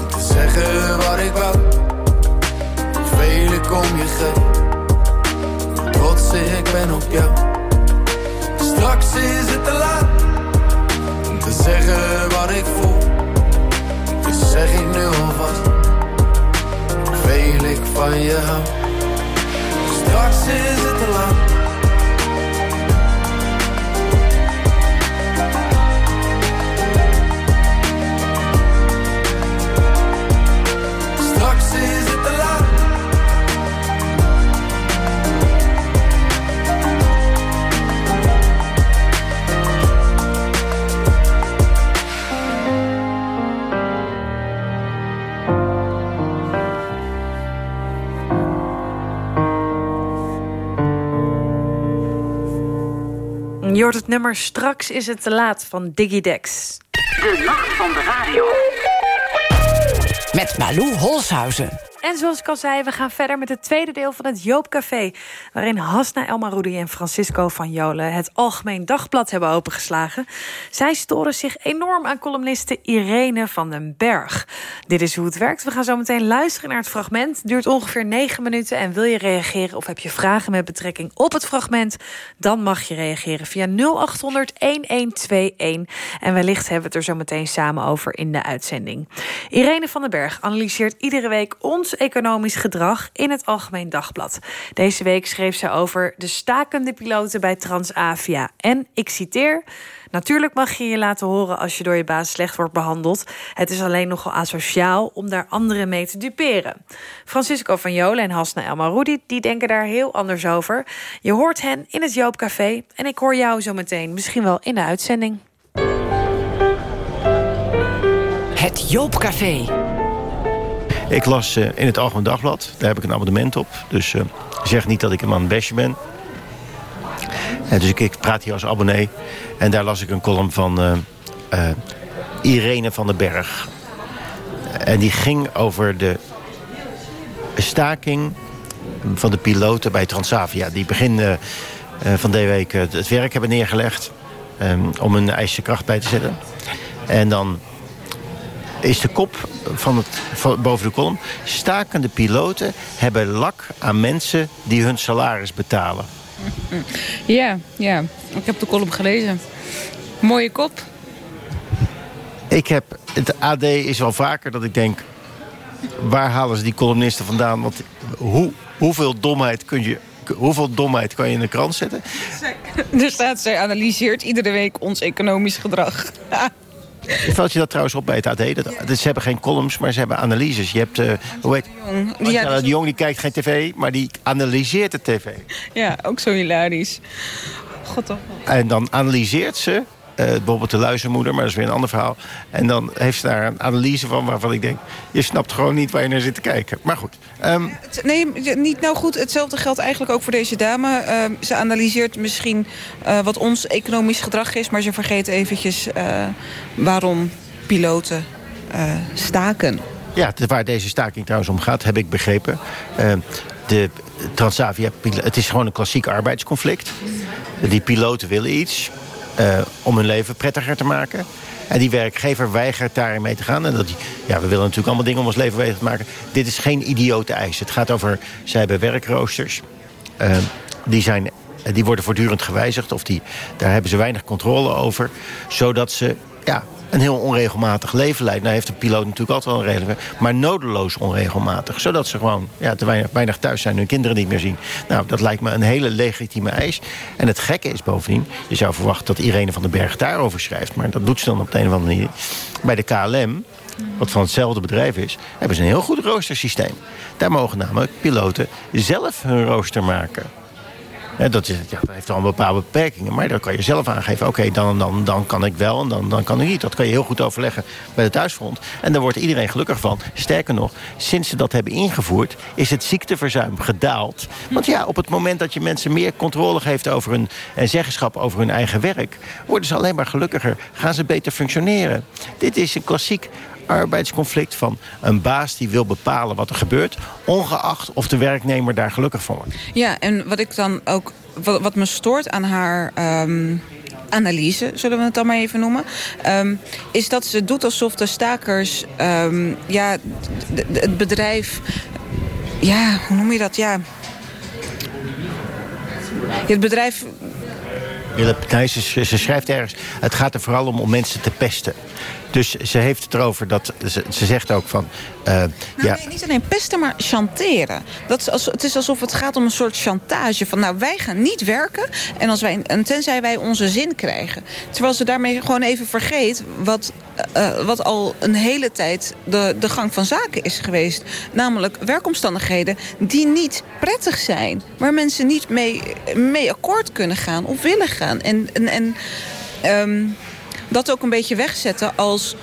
om te zeggen wat ik wou. Hoeveel ik om je hoe trots ik ben op jou. Is het te laat om te zeggen wat ik voel. Dus zeg ik nu alvast. Veel ik van je hou. Straks is het te laat. Het nummer Straks is het te laat van Diggy Dex. De nacht van de radio. Met Malou Holshuizen. En zoals ik al zei, we gaan verder met het tweede deel van het Joopcafé... waarin Hasna Elmaroudi en Francisco van Jolen... het Algemeen Dagblad hebben opengeslagen. Zij storen zich enorm aan columniste Irene van den Berg. Dit is hoe het werkt. We gaan zo meteen luisteren naar het fragment. Duurt ongeveer negen minuten. En wil je reageren of heb je vragen met betrekking op het fragment... dan mag je reageren via 0800-1121. En wellicht hebben we het er zo meteen samen over in de uitzending. Irene van den Berg analyseert iedere week ons economisch gedrag in het Algemeen Dagblad. Deze week schreef ze over de stakende piloten bij Transavia. En ik citeer. Natuurlijk mag je je laten horen als je door je baas slecht wordt behandeld. Het is alleen nogal asociaal om daar anderen mee te duperen. Francisco van Jolen en Hasna Elmaroudi die denken daar heel anders over. Je hoort hen in het Joopcafé en ik hoor jou zo meteen misschien wel in de uitzending. Het Joopcafé. Ik las eh, in het Algemeen Dagblad. Daar heb ik een abonnement op. Dus eh, zeg niet dat ik een man besje ben. En dus ik, praat hier als abonnee. En daar las ik een column van eh, eh, Irene van den Berg. En die ging over de staking van de piloten bij Transavia. Die begin eh, eh, van deze week eh, het werk hebben neergelegd... eh, om een ijzerkracht kracht bij te zetten. En dan is de kop van het, van, boven de kolom... stakende piloten hebben lak aan mensen die hun salaris betalen. Ja, ja. Ik heb de column gelezen. Mooie kop. Ik heb, het AD is wel vaker dat ik denk... waar halen ze die columnisten vandaan? Want hoe, hoeveel, domheid kun je, hoeveel domheid kan je in de krant zetten? Er staat, zij analyseert iedere week ons economisch gedrag. Valt je dat trouwens op bij het AD? Dat, dat- ze hebben geen columns, maar ze hebben analyses. Je hebt, eh hoe heet Jong. Ja, de Jong die kijkt geen tv, maar die analyseert de tv. ja, ook zo hilarisch. God toch. En dan analyseert ze, eh, bijvoorbeeld de luizenmoeder, maar dat is weer een ander verhaal. En dan heeft ze daar een analyse van waarvan ik denk... je snapt gewoon niet waar je naar zit te kijken. Maar goed. ehm, Het- Nee, niet nou goed. Hetzelfde geldt eigenlijk ook voor deze dame. Ehm, ze analyseert misschien eh, wat ons economisch gedrag is... maar ze vergeet eventjes eh, waarom piloten staken. Ja, waar deze staking trouwens om gaat, heb ik begrepen. Eh, de Transavia, het is gewoon een klassiek arbeidsconflict. Die piloten willen iets eh, om hun leven prettiger te maken. En die werkgever weigert daarin mee te gaan. En dat, ja, we willen natuurlijk allemaal dingen om ons leven beter te maken. Dit is geen idiote eis. Het gaat over, zij hebben werkroosters. Eh, die, zijn, eh, die worden voortdurend gewijzigd. Of die, daar hebben ze weinig controle over. Zodat ze ja, een heel onregelmatig leven leiden. Nou heeft de piloot natuurlijk altijd wel een redelijke... maar nodeloos onregelmatig. Zodat ze gewoon ja, te weinig, weinig thuis zijn... hun kinderen niet meer zien. Nou, dat lijkt me een hele legitieme eis. En het gekke is bovendien... je zou verwachten dat Irene van den Berg daarover schrijft... maar dat doet ze dan op de een of andere manier. Bij de KLM wat van hetzelfde bedrijf is, hebben ze een heel goed roostersysteem. Daar mogen namelijk piloten zelf hun rooster maken. Hè, dat, is, heeft al bepaalde beperkingen, maar dan kan je zelf aangeven... oké, dan, en dan, dan kan ik wel en dan, dan kan ik niet. Dat kan je heel goed overleggen bij het thuisfront. En daar wordt iedereen gelukkig van. Sterker nog, sinds ze dat hebben ingevoerd... is het ziekteverzuim gedaald. Want ja, op het moment dat je mensen meer controle geeft... over hun, en zeggenschap over hun eigen werk... worden ze alleen maar gelukkiger, gaan ze beter functioneren. Dit is een klassiek arbeidsconflict van een baas die wil bepalen wat er gebeurt... ongeacht of de werknemer daar gelukkig van wordt. Ja, en wat ik dan ook. Wat, wat me stoort aan haar. ehm, Analyse, zullen we het dan maar even noemen. ehm, is dat ze doet alsof de stakers. ehm, ja, het bedrijf. Ja, hoe noem je dat? Ja. Het bedrijf Willem, nee, ze, ze schrijft ergens... het gaat er vooral om om mensen te pesten. Dus ze heeft het erover dat... Ze, ze zegt ook van... eh, Nou, ja, nee, niet alleen pesten, maar chanteren. Dat is als, het is alsof het gaat om een soort chantage. Van nou, wij gaan niet werken en, als wij, en tenzij wij onze zin krijgen. Terwijl ze daarmee gewoon even vergeet... wat, eh, wat al een hele tijd de, de gang van zaken is geweest. Namelijk werkomstandigheden die niet prettig zijn. Waar mensen niet mee, mee akkoord kunnen gaan of willen gaan. En, en, en ehm, dat ook een beetje wegzetten als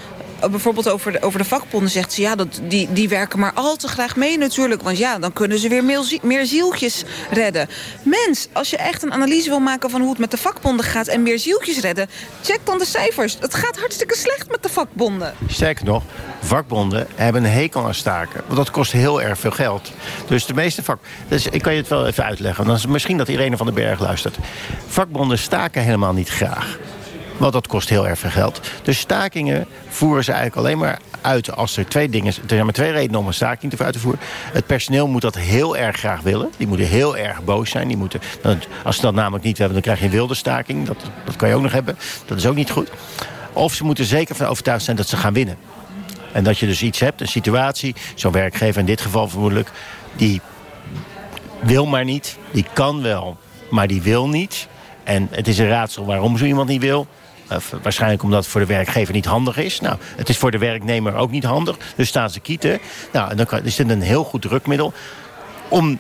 eh, bijvoorbeeld over de, over de vakbonden zegt ze... ja, dat, die, die werken maar al te graag mee natuurlijk. Want ja, dan kunnen ze weer meer, meer zieltjes redden. Mens, als je echt een analyse wil maken van hoe het met de vakbonden gaat... en meer zieltjes redden, check dan de cijfers. Het gaat hartstikke slecht met de vakbonden. Sterker nog, vakbonden hebben een hekel aan staken. Want dat kost heel erg veel geld. Dus de meeste vak... Dus ik kan je het wel even uitleggen. Dan is misschien dat Irene van den Berg luistert. Vakbonden staken helemaal niet graag. Want dat kost heel erg veel geld. Dus stakingen voeren ze eigenlijk alleen maar uit als er twee dingen... Er zijn maar twee redenen om een staking te uit te voeren. Het personeel moet dat heel erg graag willen. Die moeten heel erg boos zijn. Die moeten, als ze dat namelijk niet hebben, dan krijg je een wilde staking. Dat, dat kan je ook nog hebben. Dat is ook niet goed. Of ze moeten zeker van overtuigd zijn dat ze gaan winnen. En dat je dus iets hebt, een situatie, zo'n werkgever in dit geval vermoedelijk, die wil maar niet, die kan wel, maar die wil niet. En het is een raadsel waarom zo iemand niet wil. Waarschijnlijk omdat het voor de werkgever niet handig is. Nou, het is voor de werknemer ook niet handig. Dus staan ze kieten. Nou, dan is dit een heel goed drukmiddel om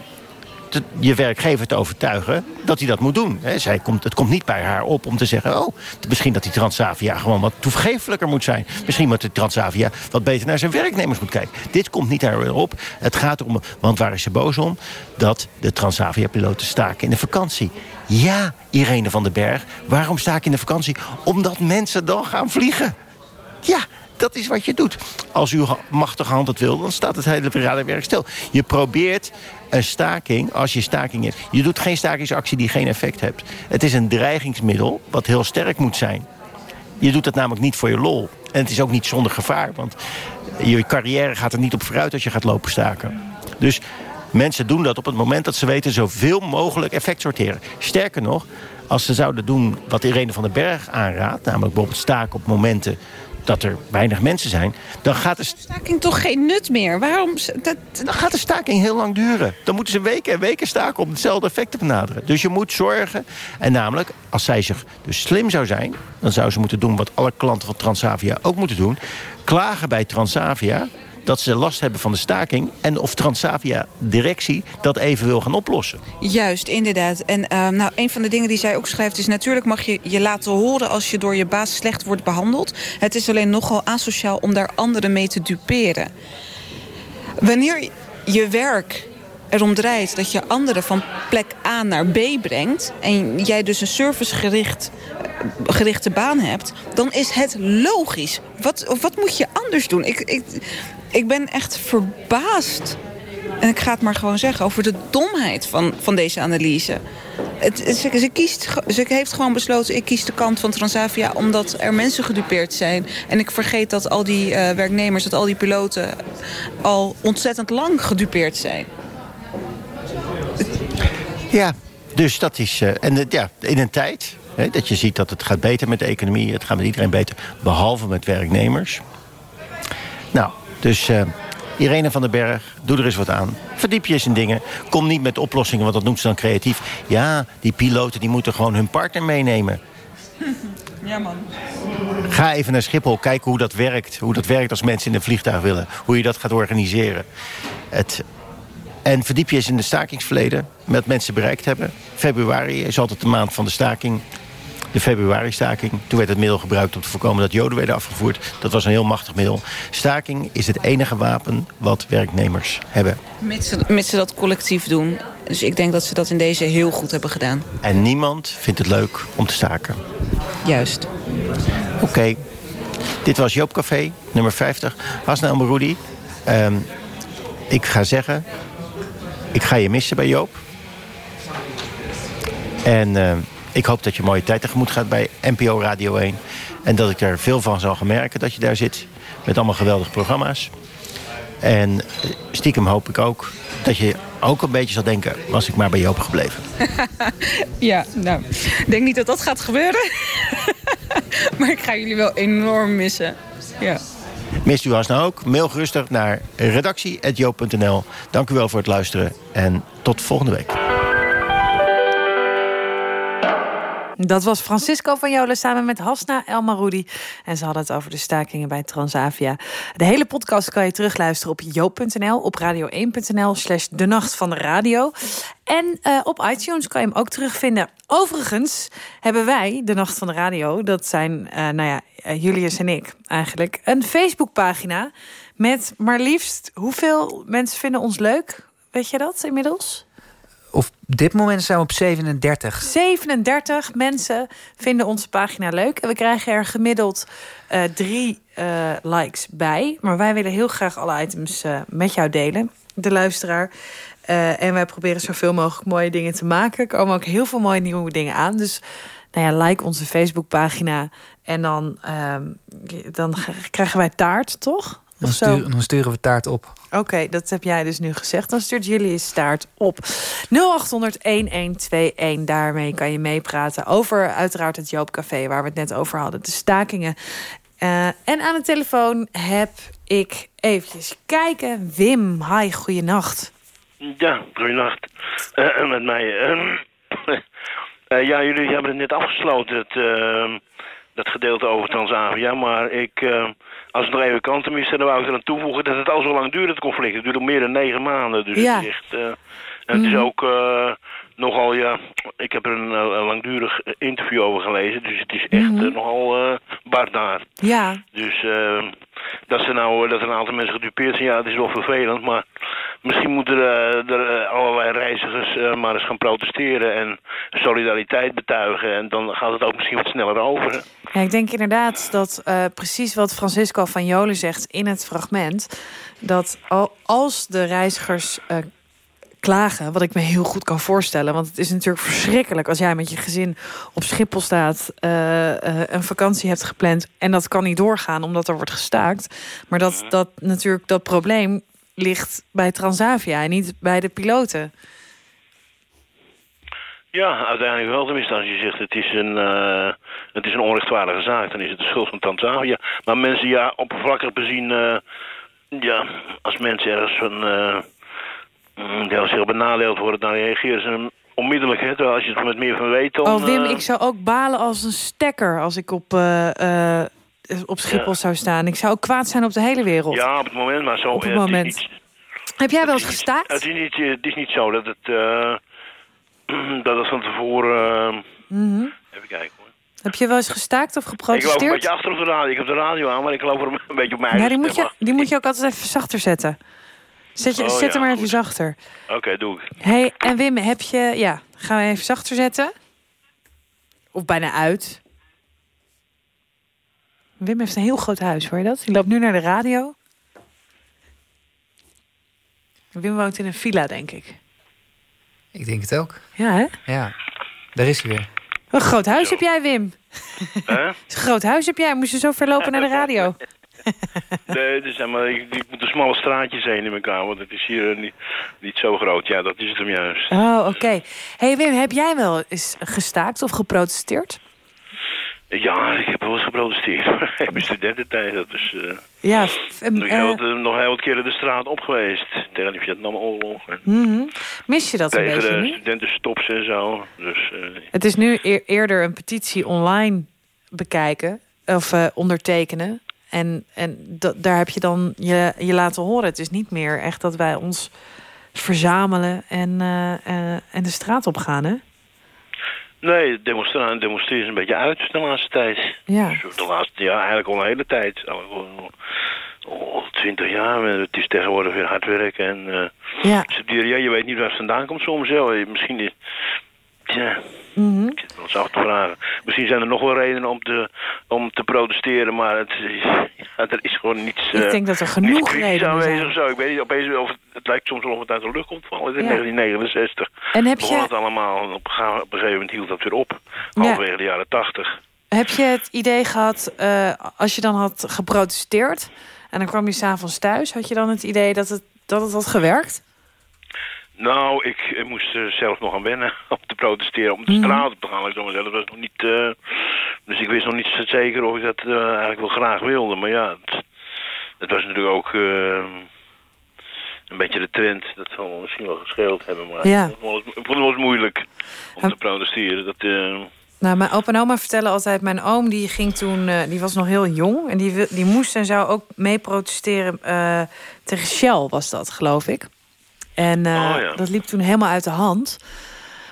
je werkgever te overtuigen dat hij dat moet doen. Zij komt, het komt niet bij haar op om te zeggen... oh, misschien dat die Transavia gewoon wat toegeeflijker moet zijn. Misschien dat de Transavia wat beter naar zijn werknemers moet kijken. Dit komt niet daar weer op. Het gaat erom, want waar is ze boos om? Dat de Transavia-piloten staken in de vakantie. Ja, Irene van den Berg, waarom staken in de vakantie? Omdat mensen dan gaan vliegen. Ja, dat is wat je doet. Als u ha- machtige hand het wil, dan staat het hele radarwerk stil. Je probeert een staking, als je staking hebt... je doet geen stakingsactie die geen effect heeft. Het is een dreigingsmiddel wat heel sterk moet zijn. Je doet het namelijk niet voor je lol. En het is ook niet zonder gevaar, want je carrière gaat er niet op vooruit als je gaat lopen staken. Dus mensen doen dat op het moment dat ze weten zoveel mogelijk effect sorteren. Sterker nog, als ze zouden doen wat Irene van den Berg aanraadt... namelijk bijvoorbeeld staken op momenten dat er weinig mensen zijn... dan gaat de, Staking toch geen nut meer? Waarom? Dat, dan gaat de staking heel lang duren. Dan moeten ze weken en weken staken om hetzelfde effect te benaderen. Dus je moet zorgen, en namelijk als zij zich dus slim zou zijn... dan zou ze moeten doen wat alle klanten van Transavia ook moeten doen... klagen bij Transavia dat ze last hebben van de staking... en of Transavia-directie dat even wil gaan oplossen. Juist, inderdaad. En eh, nou, een van de dingen die zij ook schrijft is... natuurlijk mag je je laten horen als je door je baas slecht wordt behandeld. Het is alleen nogal asociaal om daar anderen mee te duperen. Wanneer je werk erom draait dat je anderen van plek A naar B brengt... en jij dus een servicegericht gerichte baan hebt... dan is het logisch. Wat, wat moet je anders doen? Ik, ik, ik ben echt verbaasd en ik ga het maar gewoon zeggen over de domheid van, van deze analyse. Het, ze, kiest, ze heeft gewoon besloten, ik kies de kant van Transavia... omdat er mensen gedupeerd zijn. En ik vergeet dat al die eh, werknemers, dat al die piloten... al ontzettend lang gedupeerd zijn. Ja, dus dat is... eh, en ja, in een tijd hè, dat je ziet dat het gaat beter met de economie... het gaat met iedereen beter, behalve met werknemers. Nou, dus eh, Irene van den Berg, doe er eens wat aan. Verdiep je eens in dingen. Kom niet met oplossingen, want dat noemt ze dan creatief. Ja, die piloten die moeten gewoon hun partner meenemen. Ja, man. Ga even naar Schiphol, kijken hoe dat werkt. Hoe dat werkt als mensen in een vliegtuig willen. Hoe je dat gaat organiseren. Het, en verdiep je eens in de stakingsverleden. Met mensen bereikt hebben. Februari is altijd de maand van de staking. De februari-staking. Toen werd het middel gebruikt om te voorkomen dat joden werden afgevoerd. Dat was een heel machtig middel. Staking is het enige wapen wat werknemers hebben. Mits ze, mits ze dat collectief doen. Dus ik denk dat ze dat in deze heel goed hebben gedaan. En niemand vindt het leuk om te staken. Juist. Oké. Dit was Joop Café, nummer 50. Hasna Ambaroudi. Ehm ik ga zeggen... Ik ga je missen bij Joop. En ehm, ik hoop dat je mooie tijd tegemoet gaat bij NPO Radio 1. En dat ik er veel van zal gaan merken dat je daar zit. Met allemaal geweldige programma's. En eh, stiekem hoop ik ook dat je ook een beetje zal denken... was ik maar bij Joop gebleven. Ja, nou, ik denk niet dat dat gaat gebeuren. maar ik ga jullie wel enorm missen. Ja. Mist u ons nou ook? Mail gerustig naar redactie.joop.nl. Dank u wel voor het luisteren en tot volgende week. Dat was Francisco van Jolen samen met Hasna El Maroudi. En ze hadden het over de stakingen bij Transavia. De hele podcast kan je terugluisteren op joop.nl, op radio1.nl slash de nacht van de radio. En eh, op iTunes kan je hem ook terugvinden. Overigens hebben wij, de nacht van de radio, dat zijn, eh, nou ja, eh, Julius en ik eigenlijk, een Facebookpagina met maar liefst hoeveel mensen vinden ons leuk? Weet je dat inmiddels? Op dit moment zijn we op 37. 37 mensen vinden onze pagina leuk. En we krijgen er gemiddeld eh, drie eh, likes bij. Maar wij willen heel graag alle items eh, met jou delen, de luisteraar. En wij proberen zoveel mogelijk mooie dingen te maken. Er komen ook heel veel mooie nieuwe dingen aan. Dus nou ja, like onze Facebookpagina. En dan, ehm, dan krijgen wij taart, toch? Dan, sturen, dan sturen we taart op. Oké, dat heb jij dus nu gezegd. Dan stuurt jullie je staart op 0800-1121. Daarmee kan je meepraten over uiteraard het Joopcafé... waar we het net over hadden, de stakingen. Eh, en aan de telefoon heb ik eventjes kijken. Wim, hi, goeienacht. Ja, goeienacht. Eh, met mij. eh, ja, jullie hebben het net afgesloten, het, ehm, dat gedeelte over Tanzania. Maar ik, als het nog even kan tenminste, dan wou ik er aan toevoegen dat het al zo lang duurt, het conflict. Het duurt al meer dan negen maanden. Dus Ja. het is echt... eh, en het is Mhm. ook eh, nogal, ja... Ik heb er een, eh, een langdurig interview over gelezen. Dus het is echt Mhm. eh, nogal eh bar daar. Ja, Dus eh, dat, ze nou, dat er een aantal mensen gedupeerd zijn, ja, het is wel vervelend. Maar misschien moeten er, er eh, allerlei reizigers eh, maar eens gaan protesteren en solidariteit betuigen. En dan gaat het ook misschien wat sneller over. hè. Ja, ik denk inderdaad dat eh, precies wat Francisco van Jolen zegt in het fragment... dat al, als de reizigers eh, klagen, wat ik me heel goed kan voorstellen... want het is natuurlijk verschrikkelijk als jij met je gezin op Schiphol staat... eh, eh, een vakantie hebt gepland en dat kan niet doorgaan omdat er wordt gestaakt. Maar dat, dat natuurlijk dat probleem ligt bij Transavia en niet bij de piloten. Ja, uiteindelijk wel. Tenminste, als je zegt het is een, eh, het is een onrechtvaardige zaak, dan is het de schuld van Tanzania. Maar mensen, ja, oppervlakkig bezien, ja, als mensen ergens van, mm, ja, als ze benadeeld worden, dan reageren ze onmiddellijk. Hè, terwijl als je er met meer van weet, dan... Oh Wim, eh, ik zou ook balen als een stekker als ik op, eh, op Schiphol Ja. zou staan. Ik zou ook kwaad zijn op de hele wereld. Ja, op het moment, maar zo... Op het moment. niet- Heb jij wel eens gestaakt? Het is niet, het is niet zo dat het, eh, dat het van tevoren... eh, Mhm. even kijken hoor. Heb je wel eens gestaakt of Ik loop een geprotesteerd? beetje achter op de radio. Ik heb de radio aan, maar ik loop er een beetje op mijn Ja, eigen die moet, je, die moet je ook altijd even zachter zetten. Zet, je, Oh, zet ja, hem maar even zachter. Oké, doe ik. hey, en Wim, heb je... Ja, gaan we even zachter zetten? Of bijna uit. Wim heeft een heel groot huis, hoor je dat? Die loopt nu naar de radio. Wim woont in een villa, denk ik. Ik denk het ook. Ja, hè? Ja, daar is hij weer. Een groot huis heb jij, Wim. Hè? Een groot huis heb jij. Moest je zo ver lopen naar de radio? Nee, dus, maar, ik, ik moet een smalle straatjes heen in mijn kamer, want het is hier eh, niet, niet zo groot. Ja, dat is het hem juist. Oh, oké. hey Wim, heb jij wel eens gestaakt of geprotesteerd? Ja, ik heb wel eens geprotesteerd. in mijn studententijd, dat is... eh Ja, nog, heel, eh, wat, eh, nog heel wat keren de straat op geweest. Tegen de Vietnamoorlog. En mhm. Mis je dat een tegen beetje de nu? studentenstops en zo. Dus Het is nu eer- eerder een petitie online bekijken of ondertekenen. En, en da- daar heb je dan je, je laten horen. Het is niet meer echt dat wij ons verzamelen en, eh, eh, en de straat op gaan, hè? nee, demonstreren demonstreren is een beetje uit de laatste tijd. Ja. Dus de laatste, ja, eigenlijk al een hele tijd. Al- al twintig jaar. maar Het is tegenwoordig weer hard werken. En, eh, Ja. studeren. Ja, je weet niet waar het vandaan komt soms. Misschien is... Ik zit af te vragen. Misschien zijn er nog wel redenen om te, om te protesteren, maar het, ja, er is gewoon niets... Ik eh, denk dat er genoeg redenen aanwezig zijn. of zo. Ik weet niet, opeens, of het, het lijkt soms wel of het uit de lucht komt vallen. In Ja. 1969 En heb begon je- het allemaal. en Op, een gegeven moment hield dat weer op. Ja. Halverwege de jaren 80. Heb je het idee gehad, eh, als je dan had geprotesteerd... En dan kwam je s'avonds thuis. Had je dan het idee dat het, dat het had gewerkt? Nou, ik, moest er zelf nog aan wennen om te protesteren, om de Mhm. straat op te gaan. Ik zo maar zeggen. Dat was nog niet, eh, dus ik wist nog niet zeker of ik dat eh, eigenlijk wel graag wilde. Maar ja, het, het was natuurlijk ook eh, een beetje de trend. Dat zal misschien wel gescheeld hebben. Maar Ja. ik, vond het, wel eens moeilijk om te protesteren. Dat, Nou, mijn opa en oma vertellen altijd... mijn oom die ging toen, die was nog heel jong... en die, die moest en zou ook mee protesteren tegen Shell, was dat, geloof ik. En eh, Oh, ja. dat liep toen helemaal uit de hand.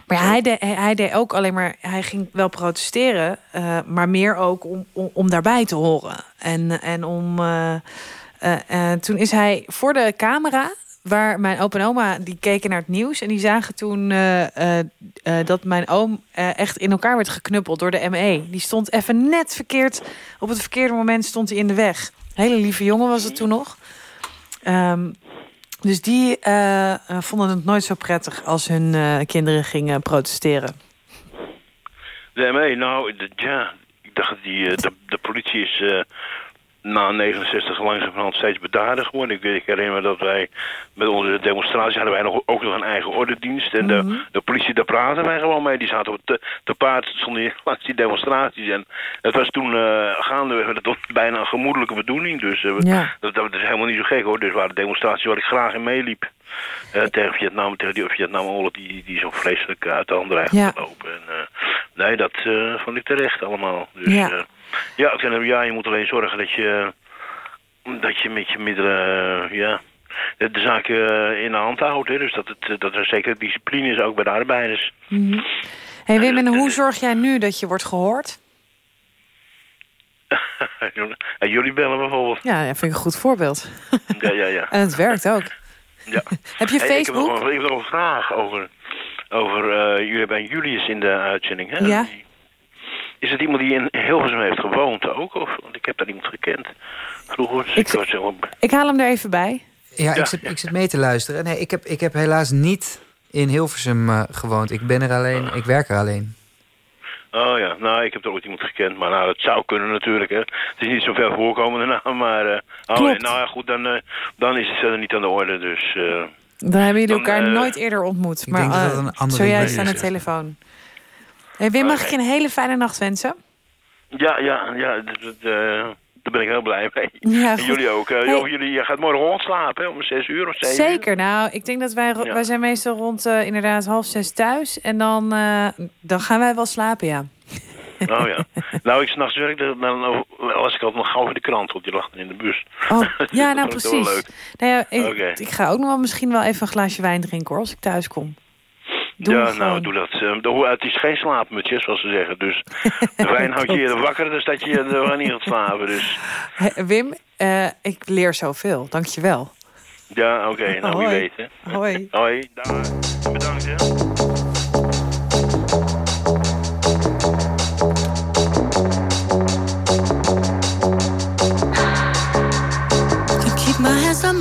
Maar ja, hij, deed, hij, deed ook alleen maar... hij ging wel protesteren, eh, maar meer ook om, om, om daarbij te horen. En, en om... eh, toen is hij voor de camera... Waar mijn opa en oma die keken naar het nieuws. En die zagen toen dat mijn oom echt in elkaar werd geknuppeld door de ME. Die stond even net verkeerd. Op het verkeerde moment stond hij in de weg. Hele lieve jongen was het toen nog. Ehm, dus die eh, eh, vonden het nooit zo prettig als hun eh, kinderen gingen protesteren. De ME, nou, ja, ik dacht die, de, de politie is na 69 langzamerhand steeds bedaarder geworden. Ik, weet, ik herinner me dat wij met onze demonstratie hadden wij nog, ook nog een eigen ordendienst. En de, de politie, daar praten wij gewoon mee. Die zaten op te, te paard, stonden langs die demonstraties. En het was toen uh, gaandeweg het tot bijna een gemoedelijke bedoeling. Dus eh, Ja. dat, dat is helemaal niet zo gek hoor. Dus waren demonstraties waar ik graag in meeliep. Eh, tegen Vietnam, tegen die Vietnamoorlog die, die zo vreselijk uit de hand dreigt Ja. te lopen. En, eh, nee, dat eh, vond ik terecht allemaal. Dus, Ja. Ja, ik zeg, ja, je moet alleen zorgen dat je, dat je met je middelen, eh, ja, de, de zaak eh, in de hand houdt. Hè. Dus dat, het, eh, dat er zeker discipline is, ook bij de arbeiders. Mhm. Hey Wim, en hoe zorg jij nu dat je wordt gehoord? jullie bellen bijvoorbeeld. Ja, dat vind ik een goed voorbeeld. Ja, ja, ja. En het werkt ook. ja. Heb je Hey, ik, heb Facebook? ik heb nog een vraag over, over eh, jullie hebben Julius in de uitzending. Hè? Ja. Is het iemand die in Hilversum heeft gewoond ook? Of, want ik heb daar iemand gekend. Vroeger. Ik, was zo, Ik haal hem er even bij. Ja, Ja, ik, zit, ik zit mee te luisteren. Nee, ik heb, ik heb helaas niet in Hilversum eh, gewoond. Ik ben er alleen, ik werk er alleen. Oh ja, nou, ik heb er ooit iemand gekend, maar nou, dat zou kunnen natuurlijk, hè. Het is niet zo ver voorkomende naam, maar... eh, oh, nou ja, goed, dan, eh, dan is het verder niet aan de orde, dus... eh, Dan hebben jullie Dan, elkaar nooit eerder ontmoet. ik Maar denk dat dat een andere zojuist idee aan de telefoon. Hey, Wim, mag ik je een hele fijne nacht wensen? ja, ja, ja, eh, daar ben ik heel blij mee. Ja, en jullie ook. eh, Hey. jullie je gaat morgen rondslapen, hè, om zes uur of zeven uur? Zeker. Nou, ik denk dat wij, Ja. wij zijn meestal rond eh, inderdaad half zes thuis. En dan, dan gaan wij wel slapen, ja. Oh ja. nou, ik s'nachts werk, dan was ik altijd nog gauw in de krant, want die lag dan in de bus. Oh, ja, nou precies. leuk. Nou ja, ik ga ook nog wel misschien wel even een glaasje wijn drinken hoor, als ik thuis kom. Doe ja, nou, doe dat. Het is geen slaapmutsje, zoals ze zeggen. Dus de wijn houdt je eerder wakker dan dat je er niet gaat slapen. Dus Wim, eh, ik leer zoveel. Dank je wel. ja, oké. nou, wie Hoi. weet, hè. Hoi. Hoi, dag. Bedankt, hè. Can keep my hands on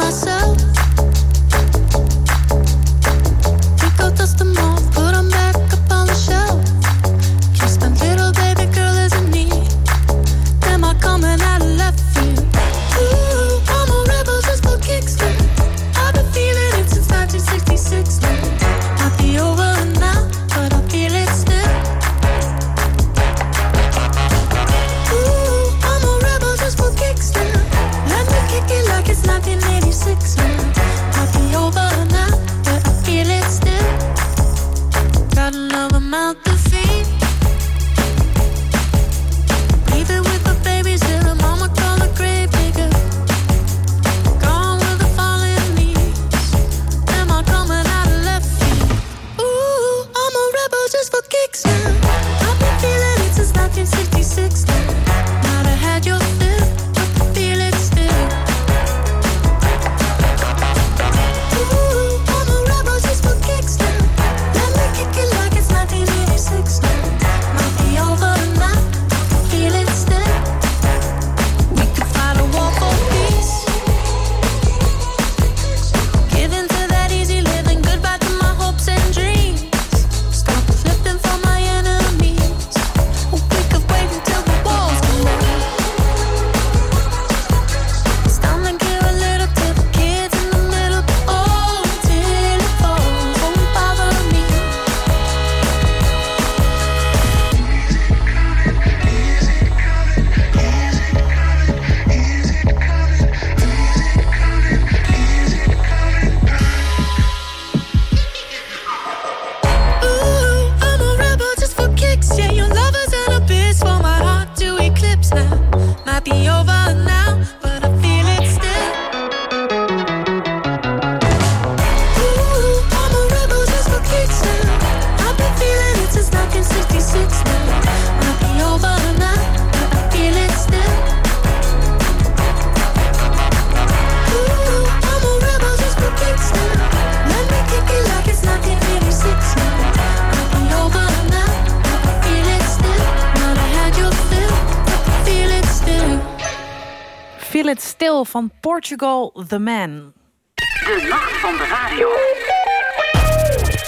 It Still van Portugal The Man. De nacht van de radio.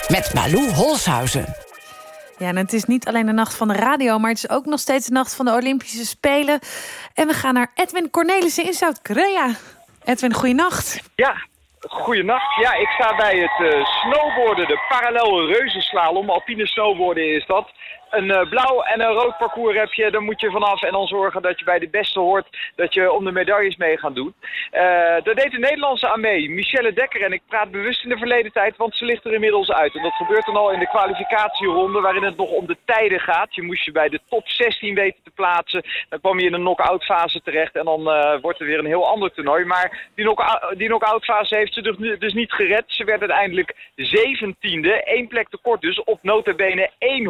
Met Malou Holshuizen. Ja, en het is niet alleen de nacht van de radio... maar het is ook nog steeds de nacht van de Olympische Spelen. En we gaan naar Edwin Cornelissen in Zuid-Korea. Edwin, goeienacht. Ja, goeienacht. Ja, ik sta bij het eh, snowboarden, de parallel reuzenslalom. Alpine snowboarden is dat. Een eh, blauw en een rood parcours heb je, daar moet je vanaf en dan zorgen dat je bij de beste hoort, dat je om de medailles mee gaat doen. Eh, daar deed de Nederlandse aan mee, Michelle Dekker. En ik praat bewust in de verleden tijd, want ze ligt er inmiddels uit. En dat gebeurt dan al in de kwalificatieronde, waarin het nog om de tijden gaat. Je moest je bij de top 16 weten te plaatsen. Dan kwam je in een knock-out fase terecht en dan eh, wordt er weer een heel ander toernooi. Maar die knock-out fase heeft ze dus, dus niet gered. Ze werd uiteindelijk zeventiende, één plek tekort dus, op notabene 1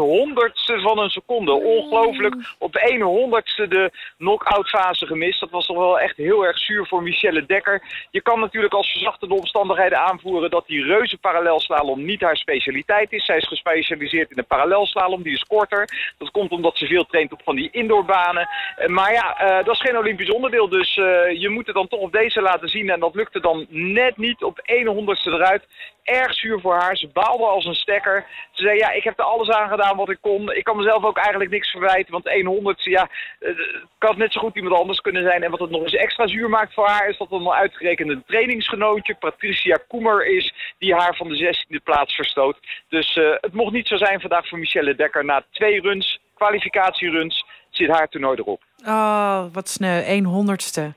honderdste van een seconde. Ongelooflijk, op 1 honderdste de knock-out fase gemist. Dat was toch wel echt heel erg zuur voor Michelle Dekker. Je kan natuurlijk als verzachtende omstandigheden aanvoeren dat die reuze parallelslalom niet haar specialiteit is. Zij is gespecialiseerd in de parallelslalom, die is korter. Dat komt omdat ze veel traint op van die indoorbanen. Eh, Maar ja, eh, dat is geen Olympisch onderdeel, dus eh, je moet het dan toch op deze laten zien. En dat lukte dan net niet op 1 honderdste eruit. Erg zuur voor haar. Ze baalde als een stekker. Ze zei, ja, ik heb er alles aan gedaan wat ik kon. Ik kan mezelf ook eigenlijk niks verwijten, want 1 honderdste, ja, eh, het kan net zo goed iemand anders kunnen zijn. En wat het nog eens extra zuur maakt voor haar, is dat er nog uitgerekend een trainingsgenootje, Patricia Koemer, is, die haar van de 16e plaats verstoot. Dus eh, het mocht niet zo zijn vandaag voor Michelle Dekker. Na twee runs, kwalificatieruns, zit haar toernooi erop. Oh, wat sneu. 1 honderdste.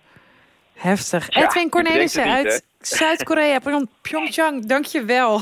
Heftig. Ja, Edwin Cornelissen het niet, uit Zuid-Korea, Pyeongchang. Dank je wel.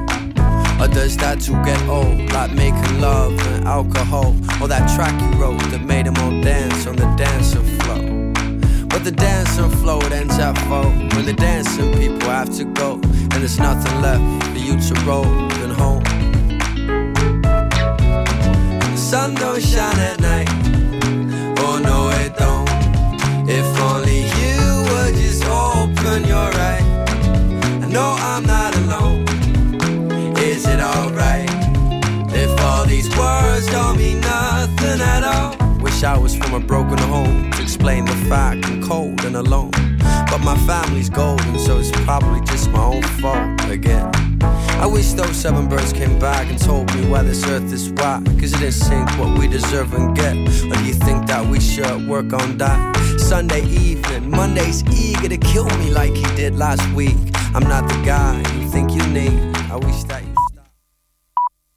Or does that too get old? Like making love and alcohol. Or that track you wrote that made them all dance on the dancing floor. But the dancing floor it ends at four. When the dancing people have to go. And there's nothing left for you to roll and home. The sun don't shine at night. Oh no, it don't. If only you would just open your eyes. Nothing at all? Wish I was from a broken home to explain the fact I'm cold and alone. But my family's golden, so it's probably just my own fault again. I wish those seven birds came back and told me why this earth is why. Cause it didn't sink what we deserve and get. Or do you think that we should work on that? Sunday evening, Monday's eager to kill me like he did last week. I'm not the guy you think you need. I wish that